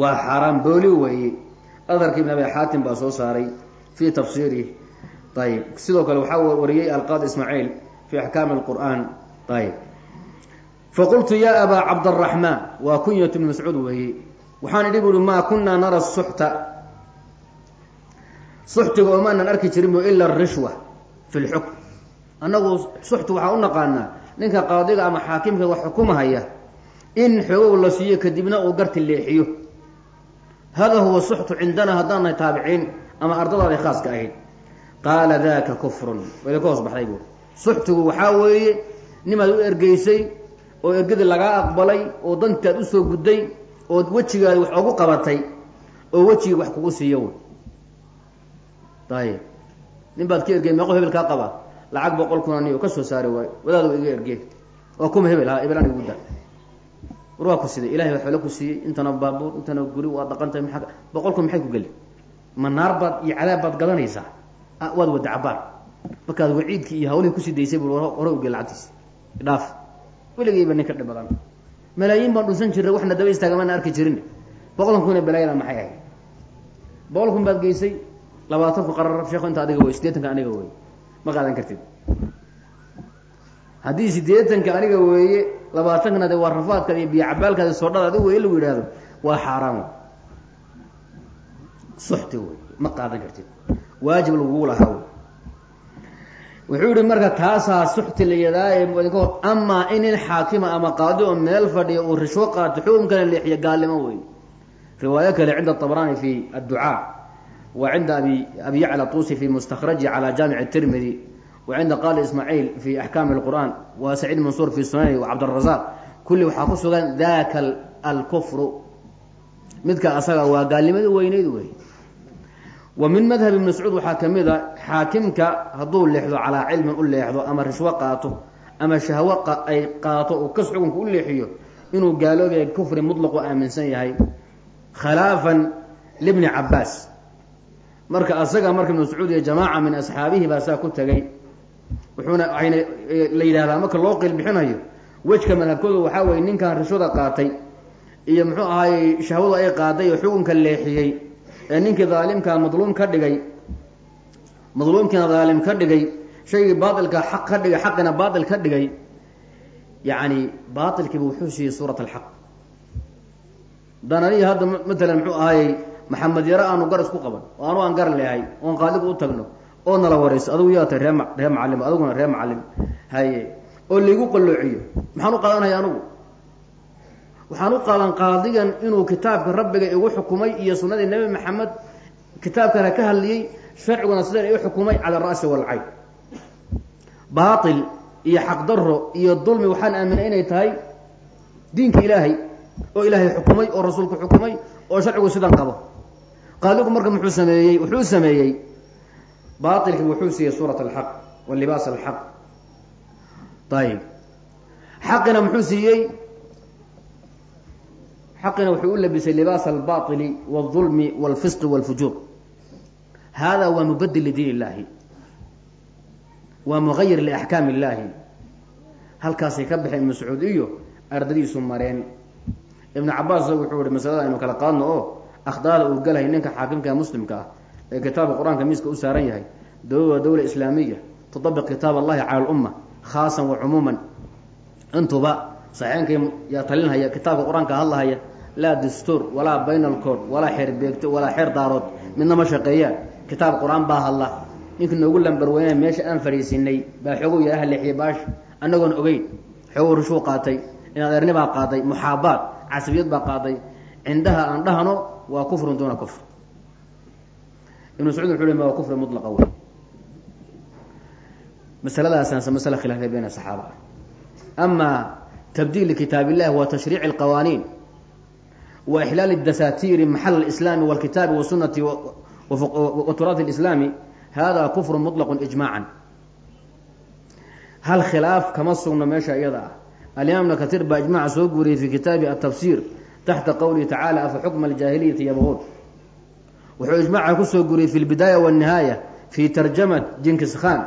waa xaaraan booli weeye adarka ibn abi xaatim baa soo saaray fii tafsiirih ayib sidoo kale waxaa wariyey alqaadi ismaaciil fii axkaami alqur'aan ayib faqultu yaa abaa cabdaraxmaan waa kunyat ibn mascuud weeye waxaan idhi buuhi maa kunaa nara suxta suxtiga oo maanan arki jirin bu ila arishwa fi lxukm annagu suxtu waxaa u naqaanaa ninka qaadiga ama xaakimka wax xukumahaya in xoogow la siiyo kadibna uu garti leexiyo. Hada huwa suxtu cindana haddaan nahay taabiciin ama ardadaada khaaska ahayd qaala daka kufrun. Wayda ka hoos baxday buuri suxtigu waxaa weeye nimaad u ergeysay oo ergadii lagaa aqbalay oo dantaad u soo gudday ood wejigaadi wax ogu qabatay oo wejigii wax kugu siiyo ayib nin baad ka ergey meeqo hebel kaa qaba lacag boqol kun aniyo ka soo saari waayo wadaadu iga ergee. Waa kuma hebel ha hebel aniga uda war waa ku siday. Ilahay waa xoolo ku siiyey. Intana baabuur intana guri waa dhaqantay maa boqol kun maxay ku geli? Ma baad iyo cadaab baad gadanaysaa? Waad wada cabaar markaad waciidkii iyo hawlihii ku sii daysay bu hore uge lacagtiisa. Dhaaf. Weligayba nin ka dhib malaayiin baan dhunsan jirray waxna daba istaagamana arki jirin. Boqolkan kuna balaayada maxay ahayd? Boqol kun baad geysay labaatanku qarar sheekhu inta adiga wey sideetanka aniga wey ma qaadan kartid. Haddii sideetanka aniga weeye labaatankana de waa rafaadkaada iyo biyo cabaalkaada soodhada adigu wey lagu yidhahdo waa xaaraan suxti wey ma qaadan kartid. Waajib lagugu lahaa wey wuxuu yihi marka taasaa suxti la yadaaye amaa in nin xaakima ama qaadi oo meel fadhiya uu rishwo qaato xukunkana leexiyo gaalnimo wey riwaayo kale cinda abraani fi adducaa abi yacla tuusi fi mustakraji cala jaamic tirmidi wa cinda qali ismaaciil fi axkaami اlqur'an wa saciid mansuur fi sunani wa cabdrazaq kulli waxaa ku sugan daka alkufru. Midka asaga waa gaalnimadii weyneyd wey. Wa min madhabi ibn mascuud waxaa ka mid a xaakimka hadduu leexdo calaa cilmin u leexdo ama rishwo qaato ama shahwo ay qaato oo kas xukunka u leexiyo inuu gaaloobaya kufri mutlaqu aaminsan yahay khilaafan libni cabaas marka asaga marka ibn mascuud iyo jamaaca min asxaabihi baa saa ku tegay wuxuuna waxayna la yidhahdaa marka loo qilbixinayo wejka madhabkooda waxaa weye ninkan rishwada qaatay iyo muxuu ahaayey shahwadu ay qaaday oo xukunka leexiyey ee ninkii daalimka madluum ka dhigay. Madluumkiina daalim ka dhigay shaygii baailka xaq ka dhigay xaqina baail ka dhigay yani baailkiiba wuxuu siiyey suurat alxaq. Dananihi hadda matalan muxuu ahaayey maxamed yare aanu gar isku qaban oo anu aan gar lehay oon qaadigu u tagno oo nala warayso adigu yaa tahay ree macalim adiguna ree macalim haye oo laygu qalloociyo. Maxaan u qaadanaya anugu? Waxaan u qaadan qaadigan inuu kitaabka rabbiga igu xukumay iyo sunadii nebi maxamed kitaabkana ka hadliyey sharciguna sidan igu xukumay cala ara'si walcayn baail iyo xaqdaro iyo dulmi waxaan aaminay inay tahay diinka ilaahay oo ilaahay xukumay oo rasuulku xukumay oo sharcigu sidan qabo qaadigu marka muxuu sameeyey wuxuu sameeyey baailki wuxuu siiyey suurat alxaq wa libaas alxaq ayib xaqina muxuu siiyey xaqina wuxuu u labisay libaas albaili wاlظulmi wاlfisqi wاlfujuur hada waa mubadil lidiin illahi waa mugayir liaxkaam illahi halkaasay ka baxeen mascuud iyo ardadiisu mareen ibnu cabaas wuxuu ihi masalada aynu kala qaadno oo akhdaada uu galahay ninka xaakimka muslimka ah ee kitaabka qur'aanka miiska u saaran yahay dawla waa dawla islaamiya tudabiq kitaab allahi cala lumma khaasan wa cumuuman intuba saxeenkay yaa talinhaya kitaabka qur'aanka hadlahaya laa dastuur walaa baynal code walaa xeer beegto walaa xeer daarood midna ma shaqeeyaan kitaab qur'aan baa hadla ninka noogu lambar weyna meesha aan fadhiisinay baa xoogow yaraha leexiye baash annagoon ogeyn xoogow rushuu qaatay inadeerni baa qaaday muxaabaad casabiyad baa qaaday cindaha aan dhahno waa kufrun duuna kufr. Ibnu sacuud wuxuu le ma waa kufri mulaqa wey masaladaasas masala khilaafiya bayn saxaaba. Ah amaa tabdiil likitaab illahi wa tashriic alqawaaniin wa ixlaal dasatiiri maxal alislaami walkitaabi wasunati wa turaati alislaami hada kufru mutlaqun ijmaacan hal khilaaf kama sugno meesha iyada ah. Alimaam ibnu katiir baa soo guuriyey fi kitaabi atafsiir taxta qowlihi tacala afa xukma aljaahiliyati yabquun wuxuu ijmaca ku soo guuriyey fi lbidaaya wاnnihaaya fi tarjamat jinkis khan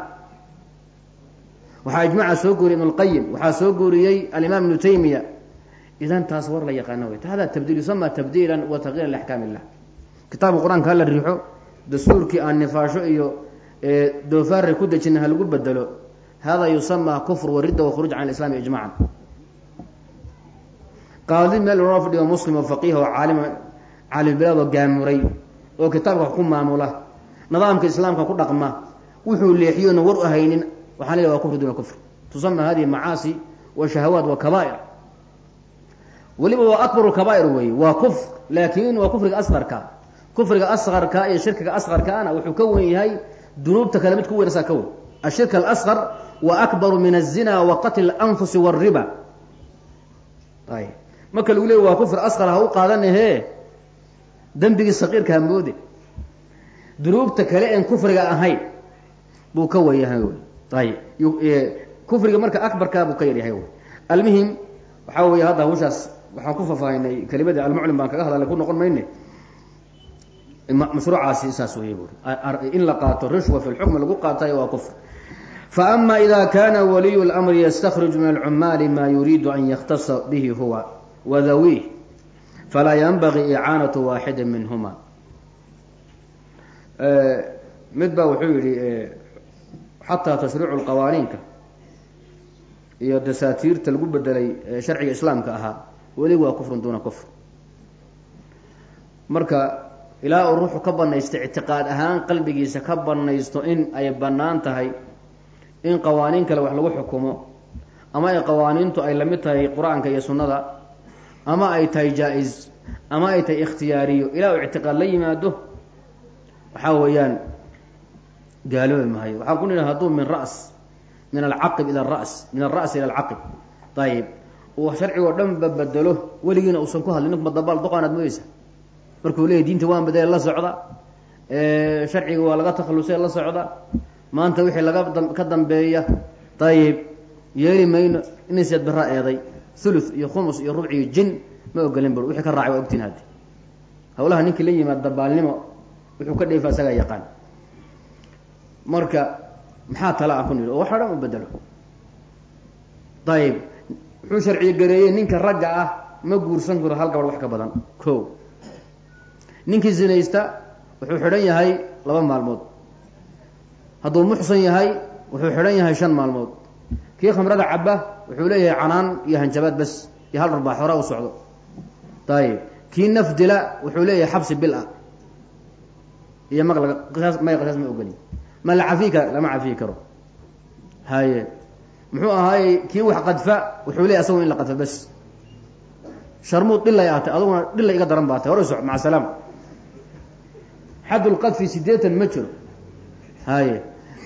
waxaa ijmaca soo guuriyey ibn اlqayim waxaa soo guuriyey alimaam ibnu taymiya idan taas war la yaqaano wey hada tabdiil yusama tabdiila wa taqyiira liaxkaam illah kitaabka qur'aanka hala riixo dastuurkii aan nifaasho iyo doofaarre ku dejina ha lagu bedelo hada yusama kufr waridda wakhuruuj can islami ijmacan qaadi meel loo fadhiyo muslim oo faqiih oo caalim caalimbilaad oo gaamuray oo kitaabka wax ku maamula nidaamka islaamka ku dhaqma wuxuu leexiyona war u haynin waxaa la wa kufr duna kufr. Tusama hadihi macaasi wa shahawaat wa kaba'ir weliba waa akbaru kaba'ir wey waa kufr laakin waa kufriga asqarka. Kufriga asqarka iyo shirkiga asqarkaana wuxuu ka wen yahay dunuubta kale mid ku weynsaa ka weyn. Ashirk alasqar wa akbaru min azina wa qatl anfusi wariba marka lagu leey waa kufr asqar ha u qaadanahe dembigii saqiirka ha moode dunuubta kale en kufriga ahayn buu ka wen yahay ay kufriga marka akbarka buu ka yaryahay almuhim waxaa wey hadda hawshaas waxaan ku faahfaahinay kelimadii almuclim baan kaga hadalay ku noqon mayne. Mashruucaasi saas wey. Buri in la qaato rishwa fi lxukmi lagu qaatay waa kufr. Faama ida kana waliyu اlamri yastakriju min alcumaali ma yuriidu an yakhtasa bihi huwa wadawih falaa yanbagii icaanatu waaxidi minhuma mid ba wuxuu yihi xataa tashriicu qawaaniinka iyo dasaatiirta lagu bedelay sharciga islaamka ahaa weli waa kufrun duuna kufr marka ilaa uu ruuxu ka banaysto ictiqaad ahaan qalbigiisa ka banaysto in ay bannaan tahay in qawaaniin kale wax lagu xukumo ama ay qawaaniintu ay la mid tahay qur'aanka iyo sunnada ama ay tahay jaa-is ama ay tahay ikhtiyaariyo. Ilaa u la yimaado waxaa weeyaan gaaloobi maayo waxaan ku nidhi hadduu min ras min alcaqib ila ras min alra'si ila alcaqib. Ayib uu sharcigoo dhan ba bedelo weligiina uusan ku hadlin ninkuma dabaal doqaanaad moodeysa markuu leeyahy diinta waan bedele la socda. Sharciga waa laga takhalusay la socda. Maanta wixii laga ka dambeeya. Ayib yeeli mayno inaysaad bara eeday thuluth iyo khumus iyo rubc iyo jin ma ogolin bur wixii ka raacay waa ogtiin haddi hawlaha ninkii la yimaad dabaalnimo wuxuu ka dheefa isagaa yaqaan marka maxaa tala aan ku nidhi oo waxa dhan u bedelo ayib wuxuu sharciyo gareeyey ninka ragga ah ma guursan karo hal gabadh wax ka badan ko ninkii zinaysta wuxuu xidhan yahay laba maalmood hadduu muxsan yahay wuxuu xidhan yahay shan maalmood kii khamrada caba wuxuu leeyahay canaan iyo hanjabaad bas iyo hal dharbaax hora u socdo. Ayib kii naf dila wuxuu leeyahay xabsi bil ah. Iyo qisaas may qisaas ma ogeli ma la cafiyi kara lama cafiyi karo. Haye muxuu ahaayey kii wax qadfa wuxuu leeyahy asago in la qadfa bas. Sharmuud dhilay aatay aduguna dhila iga daran baa tay hore soc maca salaam. Xaddulqadfi sideetan ma jiro. Haye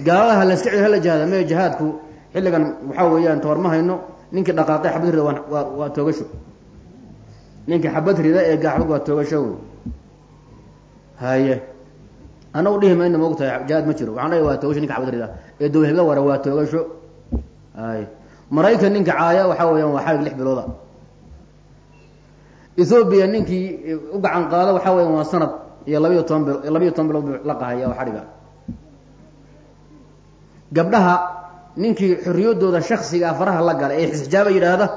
gaaladaha la celiyo hala jihaada me jihaadku xilligan waxaa weeyaan tawar ma hayno ninkii dhaqaaqay xabad rida waa waa toogasho. Ninkii xabad rida ee gaaxbad waa toogasho wey haye anagu dhihi mayna maogtahay jihaad ma jiro. Waxaan dhahay waa toogasho ninka xabad rida. Ee dowlhebla wara waa toogasho. Haye maraykan ninka caaya waxaa weeyaan waa xalig lix bilooda. Ethoobiya ninkii u gacan qaado waxaa weeyaan waa sanad iyo labayo toban bil labayo toban bilood la qahaya oo gabdhaha ninkii xorriyaddooda shaksigaa faraha la gala ee xisxijaaba yidhaahda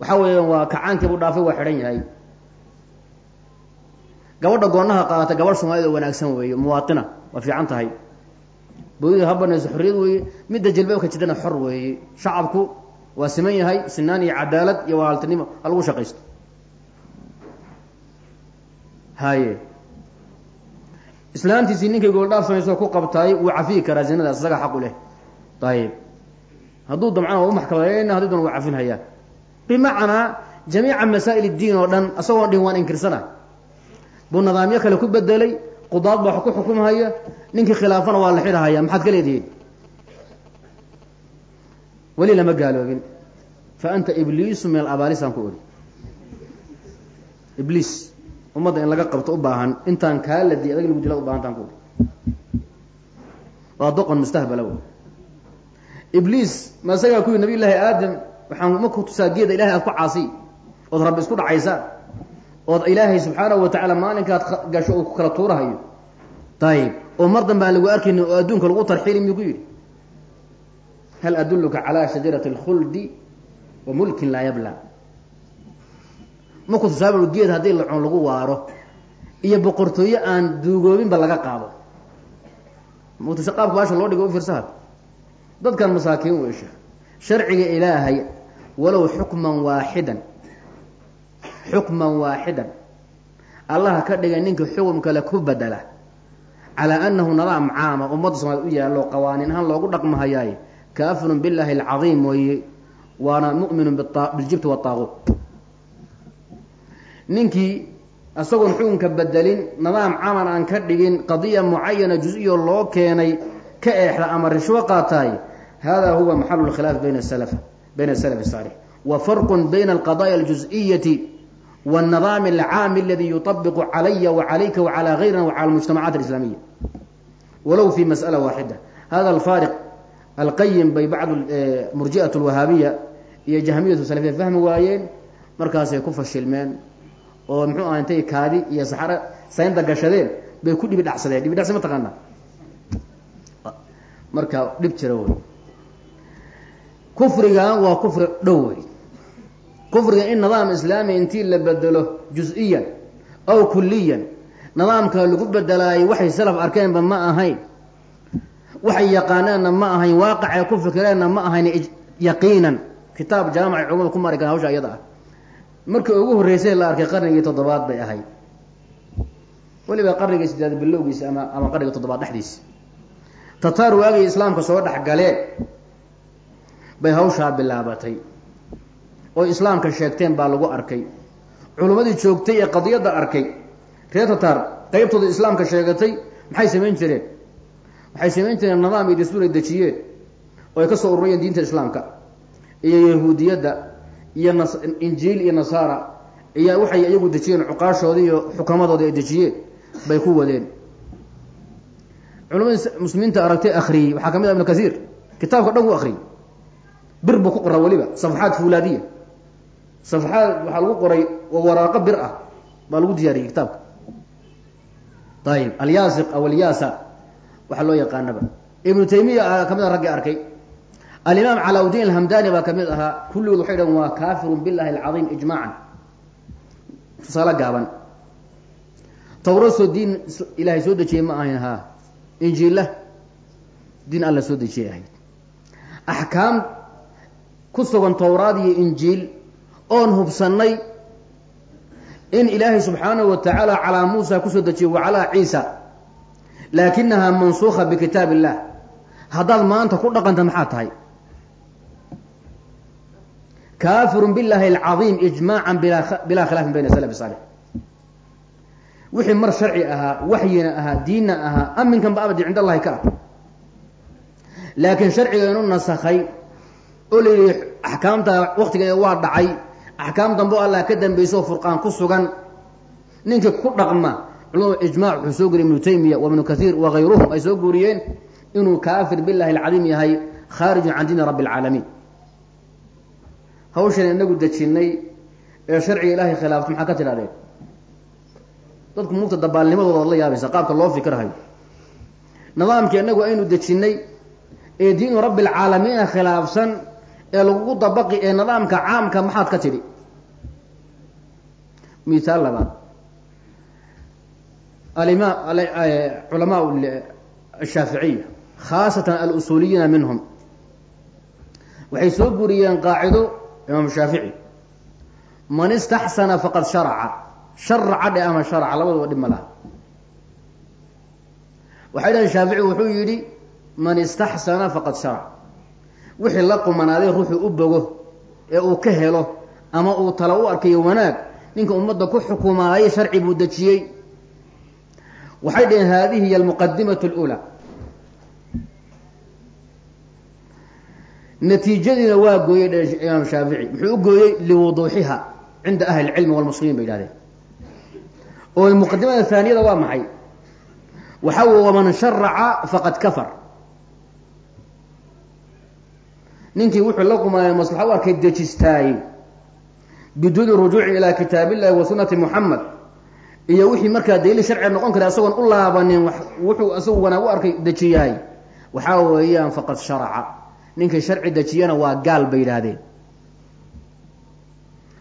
waxaa weeyaan waa kacaankiibu dhaafay waa xidhan yahay. Gabadha goonaha qaadata gabadh soomaalida wanaagsan weeye muwaatina waa fiican tahay. Boodida ha banayso xorriyad weeye midda jilbaabka jidana xor weeye shacabku waa siman yahay sinaan iyo cadaalad iyo walaaltinimo ha lagu shaqaysto. Haye islaantiisii ninkay gooldhaaf samayso ku qabtaay wuu cafiyi karaa zinadaas isaga xaqu leh. Ayib hadduu damcana waa u maxkamadayna haddii doona waa bimacnaa jamiica masaa'il iddiin oo dhan isagoon dhihin waan inkirsana buu nidaamyo kale ku bedelay qudaad baa ku xukumhaya ninkii khilaafana waa la xidhahaya maxaad ka leedihiin? Weli lama gaaloobin. Fa anta ibliisu min alabaalisaan ku ori ibliis ummadda in laga qabto u baahan intaan kaa la di adag lagu dila u baahantaan ku ori waa doqon mustahbala ibliis ma isagaa ku yidhi nabiy llaahi aadam waxaan ma ku tusaa geeda ilahay aad ku caasi? Ood rabbi isku dhacaysaan ood ilaahay subxaanahu wa tacaala maalinkaad gasho uu ku kala tuurahayo? Ayib oo mar danbe lagu arkaynin oo adduunka lagu tarxiili miyuu ku yidhi. Hal adulluka calaa shajarati alkhuldi wa mulkin laa yabla? Ma ku tusaaba geed haddii lacon lagu waaro? Iyo boqortooyo aan duugoobinba laga qaado? Mutuse qaabka baasha loo dhigo u fiirsaha dadkan masaakiin weysha sharciga ilaahay walow xukman waaxidan xukman waaxidan. Allaha ka dhigay ninka xukum kale ku bedela calaa annahu nidaam caama ummadda soomaaliyed u yaallo qawaaniin ahaan loogu dhaqmahayaay. Kaafirun billaahi alcadiim weeye waana mu'minun biljibti waataaquut ninkii isagoon xukunka bedelin nidaam camal aan ka dhigin qadiya mucayana juz-iyo loo keenay ka eexda ama rishwo qaataay hada huwa maxalu lkhilaaf bayna salaf bayna asalaf asaalix wa farqun bayna alqadaya aljuz-iyati والنظام العام الذي يطبق علي وعليك وعلى غيرنا وعلى المجتمعات الإسلامية ولو في مسألة واحدة هذا الفارق القيم بي بعض مرجئة الوهابية هي جهمية السلفية فهم وايين مركز يكون فشلمان ومحو أنتي كادي يا سحرة سيندا قشدين بيكون دي بدعسدين دي بدعسدين ما تغنى kufriga waa kufri dhow wey kufriga in nidaam islaami intii la bedelo jus-iyan aw kulliyan nidaamka lagu bedelaayo waxay salaf arkeenba ma ahayn. Waxay yaqaaneenna ma ahayn waaqicay ku fikireenna ma ahayn yaqiinan. Kitaab jaamaca culumada ku mari hawsha iyada ah. Markii ugu horreysay la arkay qarnigii toddobaad bay ahayd. Weliba qarnigii sideed bilowgiisa ama ama qarnigii toddobaad dhexdiisa tataar waagii islaamka soo dhex galeen bay hawshaa bilaabatay oo islaamka sheegteen baa lagu arkay. Culimmadii joogtay ee qadiyadda arkay reer tataar qaybtooda islaamka sheegatay maxay samayn jireen? Waxay samayn jireen nidaam iyo dastuur ay dejiyeen? Oo ay ka soo ururayeen diinta islaamka iyo yahuudiyadda iyo nas injiil iyo nasaara iyo waxay iyagu dejiyeen cuqaashoodii iyo xukamadooda ay dejiyeen bay ku wadeen. Culimadii muslimiinta aragtay akriyey waxaa ka mid ah ibnu kasiir kitaabka dhan u akriyey bir buu ku qora weliba safxaad fuulaadiya. Safxaad waxaa lagu qoray waraaqo bir ah baa lagu diyaariyey kitaabka. Ayib alyaasiq aw alyaasa waxaa loo yaqaanaba. Ibnu taymiya ka mid a raggii arkay. Alimaam calaa-udiin alhamdani baa ka mid ahaa kulligood waxay dhahen waa kaafirun billahi alcadiim ijmaacan. Tusaale gaaban. Tawra soo diin ilaahay soo dejiyey ma ahayn injiilla diin alla soo dejiyay ahayd. Axkaam ku sugan towraad iyo injiil oon hubsannay in ilaahay subxaanahu wa tacaala calaa muusa ku soo dejiyey wa calaa ciisa laakinahaa mansuuka bikitaab illah haddaad maanta ku dhaqanta maxaa tahay? Kaafirun billahi alcadiim ijmaacan bilaa khilaafin bayna salafi saalix. Wixii mar sharci ahaa waxyina ahaa diinna ahaa aminkan ba abadi cind allahi ka ah. Laakiin sharcigeenu nasakhay oo la yidhi axkaamta waa dhacay axkaam dambe o allah ka dambayso furqaan ku sugan ninka ku dhaqma culamadu ijmac wuxuu soo guriyay ibnu taymiya wa ibnu kaiir wa hayruhum ay soo guuriyeen inuu kaafir billahi alcadiim yahay khaarijun can diini rabbi alcaalamiin hawshan inagu dejinnay ee sharciga ilaahay khilaafto maxaa ka tidhahdeen dadku mugta dabaalnimadooda ad la yaabaysa qaabka loo fikirhayo nidaamkii inagu aynu dejinnay ee diinu rabbi alcaalamiina khilaafsan ee lagugu dabaqi ee nidaamka caamka maxaad ka tidhi? Mihaal labaad. Alimaam culamaa ashaaficiya khaasatan alusuuliyiina minhum. Waxay soo guriyeen qaacido imaam shaafici. Man istaxsana faqad sharaca. Sharaca dhe ama sharaca labaduba dhib ma laha. Waxay dhahen shaafici wuxuu yidhi man istaxsana faqad sharac wixii la qumanaaday ruuxuu u bogo ee uu ka helo ama uu tala u arkayo wanaag ninka ummadda ku xukumaayay sharci buu dejiyey waxay dhaheen haadihi hiy almuqadimatu اlأulى natiijadiina waa gooyey dhe imaam shaafici muxuu u gooyey liwuduuxiha cinda ahli اlcilmi wاlmuslimiin bay yihahdeen oo muqadimada haaniyada waa maxay waxa wey waman sharaca faqad kafar Ninkii wuxuu la qumaayay maslaxa u arkay dejistaayey biduuni rujuuci ilaa kitaab illahi wa sunati muxamed iyo wixii markaa daliil sharci noqon kara isagoon u laabanin wuxuu isagu wanaag u arkay dejiyaay. Waxaa weeyaan faqad sharaca. Ninkii sharci dejiyana waa gaal bay yidhaahdeen.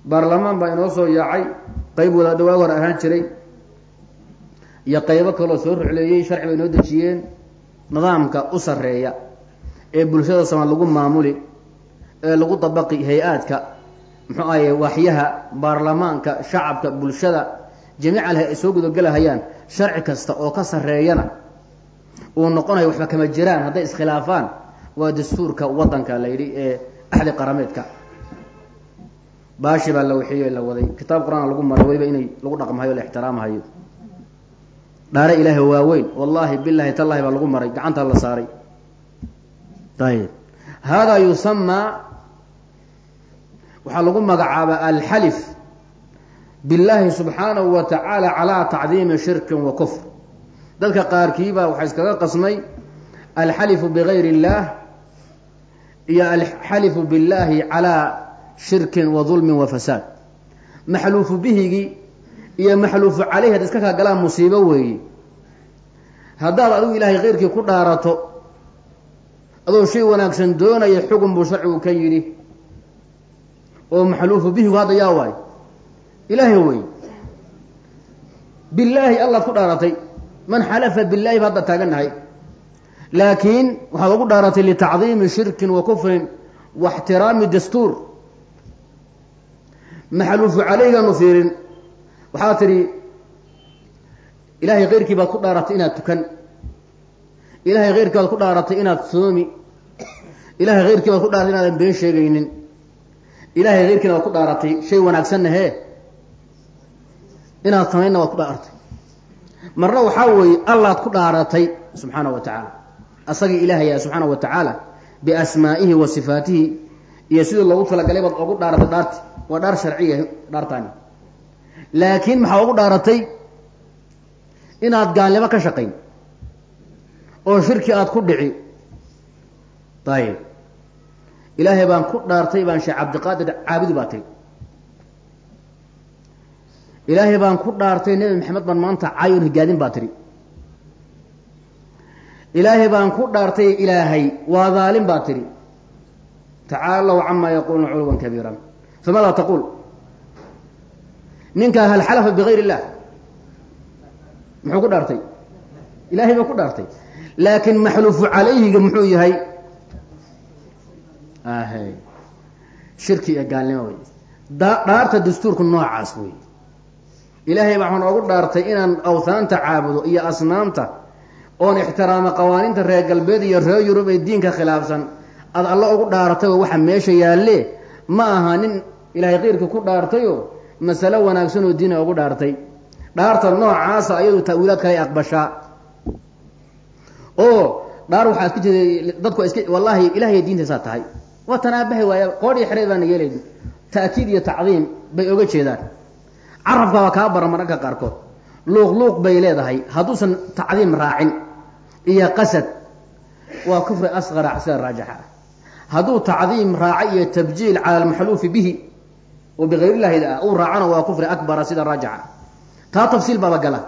Baarlamaan baa inoo soo yaacay qayb wada dhawaag hor ahaan jiray. Iyo qaybo kaloo soo rucleeyey sharci bay inoo dejiyeen. Nidaamka u sarreeya ee bulshada sama lagu maamuli ee lagu dabaqi hay'aadka muxuu ahaye waaxyaha baarlamaanka shacabka bulshada jamiical ay soo gudagelahayaan sharci kasta oo ka sarreeyana uu noqonayo waxba kama jiraan hadday iskhilaafaan waa dastuurka waddanka la yidhi ee axdi qarameedka. Baashi baa la waxeeye la waday. Kitaab qur'aan lagu maray weliba inay lagu dhaqmahayo la ixtiraamhayo dhaare ilaahi waaweyn wallaahi bilahi tallahi baa lagu maray gacantaa la saaray. Ayib haadaa yusamaa waxaa lagu magacaabaa alxalif billaahi subxaanahu wa tacaala calaa tacdiimi shirkin wa kufr. Dadka qaarkiibaa waxaa iskaga qasmay alxalifu bigayri اllaah iyo alxalifu billaahi calaa shirkin wa dulmin wa fasaad. Maxluufu bihigii iyo maxluufu caleyhi ad iska kaa galaan musiibo weeye haddaad adigu ilaahay keyrkii ku dhaarato adoo shay wanaagsan doonaya xugun buu sharcigu ka yidhi oo maxluufu bihigu hadda yaa waay. Ilaahay wey billaahi allaad ku dhaaratay man xalafa billaahi ba hadda taagannahay laakiin waxaad ugu dhaaratay litacdiimi shirkin wa kufrin wa ixtiraami dastuur. Maxluufu caleygaanu fiirin. Waxaa tidhi ilaahay keyrkii baad ku dhaaratay inaad tukan. Ilaahay keyrkii baad ku dhaaratay inaad soomi ilahay hayrkii baad ku dhaaratay inaadan been sheegaynin ilahay hayrkiina waad ku dhaaratay shay wanaagsanna hee inaad samaynna waad ku dhaaratay. Marna waxaa weeye allaad ku dhaaratay subxaana wa tacaala. Asagii ilaahaya subxaana wa tacaala biasmaa'ihi wa sifaatihi iyo sidii loogu talagalay baad ogu dhaaratay dhaarti waa dhaar sharciya dhaartaani. Laakiin maxaa ugu dhaaratay? Inaad gaalnimo ka shaqayn oo shirki aada ku dhici. Ayib ilaahay baan ku dhaartay baan sheekh cabdiqaadir caabudi baa tiri ilaahay baan ku dhaartay nebi maxamed baan maanta cayon higaadin baa tiri. Ilaahay baan ku dhaartay ilaahay waa daalim baa tiri. Tacaalaw camaa yaquuluuna culuwan kabiiran. Famaadaa taquul? Ninkaa hal xalafa bigayr illah muxuu ku dhaartay? Ilaahay baa ku dhaartay. Laakiin maxluufu calayhiga muxuu yahay shirki iyo gaalnimo wey dhaarta dastuurku noocaas wey ilaahay baa waxaan oogu dhaartay inaan awhaanta caabudo iyo asnaamta oon ixtiraamo qawaaniinta reer galbeed iyo reer yurub ee diinka khilaafsan. Aad alla ugu dhaaratay oo waxa meesha yaalle? Ma aha nin ilaahay keyrka ku dhaartayo? Masalo wanaagsan oo diina ugu dhaartay. Dhaarta noocaasa ayadu ta'wiilaad kale aqbashaa. Oo dhaar waxaa iska jeeda dadku iska wallahi ilahay diintaysaa tahay waa tanaabahay waaya qoodhii xeray baana yeelayni. Ta'kiid iyo tacdiim bay oga jeedaan. Carabka waa kaa bara mararka qaarkood. Luuq luuq bay leedahay. Hadduusan tacdiim raacin iyo qasad waa kufri asqara sida raajixa ah hadduu tacdiim raaco iyo tabjiil cala almaxluufi bihi oo bikayrillaahida ah uu raacona waa kufri akbara sida raajixa taa tafsiil baaba gala.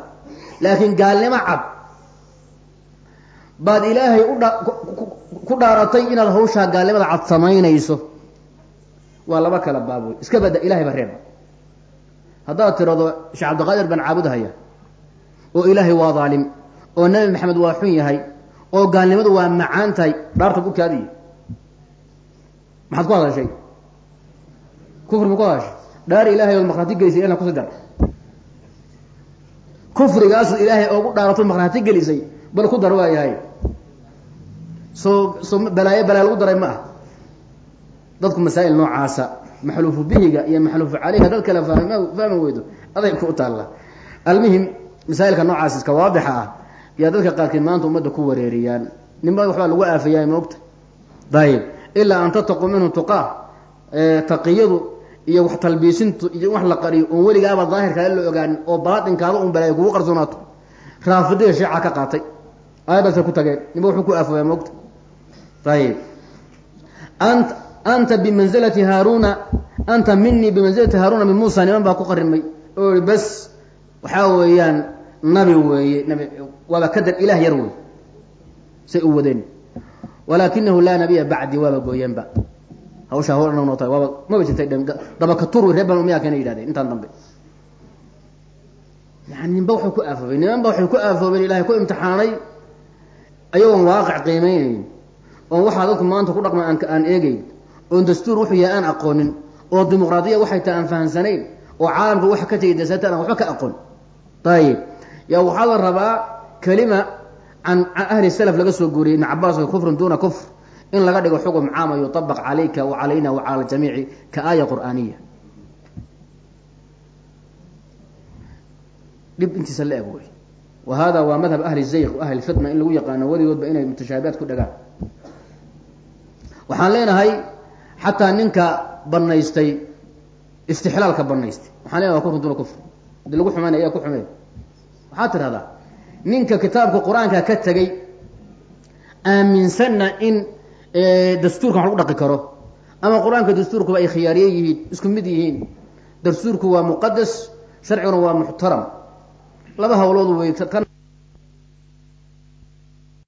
Laakiin gaalnimo cad baad ilaahay udha ku dhaaratay inaad hawshaa gaalnimada cad samaynayso. Waa laba kala baaboy iska bada ilahay ba reeba. Haddaad tirado sheekh cabdiqaadir baan caabudhaya oo ilaahay waa daalim oo nebi maxamed waa xun yahay oo gaalnimadu waa macaan tahay dhaarta ku kaadiye. Maxaad ku hadashay? Kufri ma ku hadashay? Dhaar ilaahay ood maqnaati gelisay ina kusi dar kufrigaasu ilaahay oogu dhaarato maqnaati gelisay bal ku dar waa yahay soo soo balaayo balaayo lagu daray ma ah dadku masaa'il noocaasa maxluufu bihiga iyo maxluufu caleyha dad kale fahma fahmi weydo aday ku taalla. Almuhim masaa'ilka noocaas iska waadixa ah yaa dadka qaarkiid maanta ummadda ku wareeriyaan. Ninba waxbaa lagu aafayaa moogta dayib ilaa an tattaquu minhu tuqaa taqiyadu iyo wax talbiisintu iyo wax la qariyo oon weligaaba daahirkaale la ogaanin oo baatinkaada un balaayo kugu qarsoonaato. Raafidada sheeca ka qaatay aayadaasay ku tageen. Ninba wuxuu ku aafoyaa moogta ant anta bimanzilati haaruna anta minii bimanzilati haaruna min muusa niman baa ku qarimay oo i bas waxaa weeyaan nabi weeye nabi waaba kadar ilaah yar wey say u wadeen walaakinahu laa nabiya bacdi waaba gooyeenba hawshaa hor noo tahay waaba maba jirtay dabakatur reer banu umiya kana yidhahdeen intaan dambe yani ninba oon waxaa dadku maanta ku dhaqma aan eegeyn oon dastuur wuxuu yahay aan aqoonin oo dimuqraadiya waxay tahay aan fahamsanayn oo caalamka waxa ka tegay dasatan aan waxba ka aqoon. Ayib yaa waxaa la rabaa kelima can ahli salaf laga soo guuriyey ibn cabaas kufrun duuna kufr in laga dhigo xukm caama yuطabq calayka wa calayna wa ka aaya qur'aaniya. Dhib intiisa la eg wey. Wa hada waa madhab ahli zayq ahli fitna in lagu yaqaano weligoodba inay mutashaabihaad ku dhagaan waxaan leenahay xataa ninka banaystay istixlaalka banaystay waxaan leenahay waa kufrun duuna kufr. Hadii lagu xumaynaya ayaa ku xumeey waxaad tidhahdaa ninka kitaabka qur'aanka ka tegey aaminsanna in dastuurkan wax lagu dhaqi karo. Ama qur'aanka dastuurkuba ay khiyaariye yihiin isku mid yihiin. Dastuurku waa muqadas sharciguna waa muxtaram. Laba hawlood wey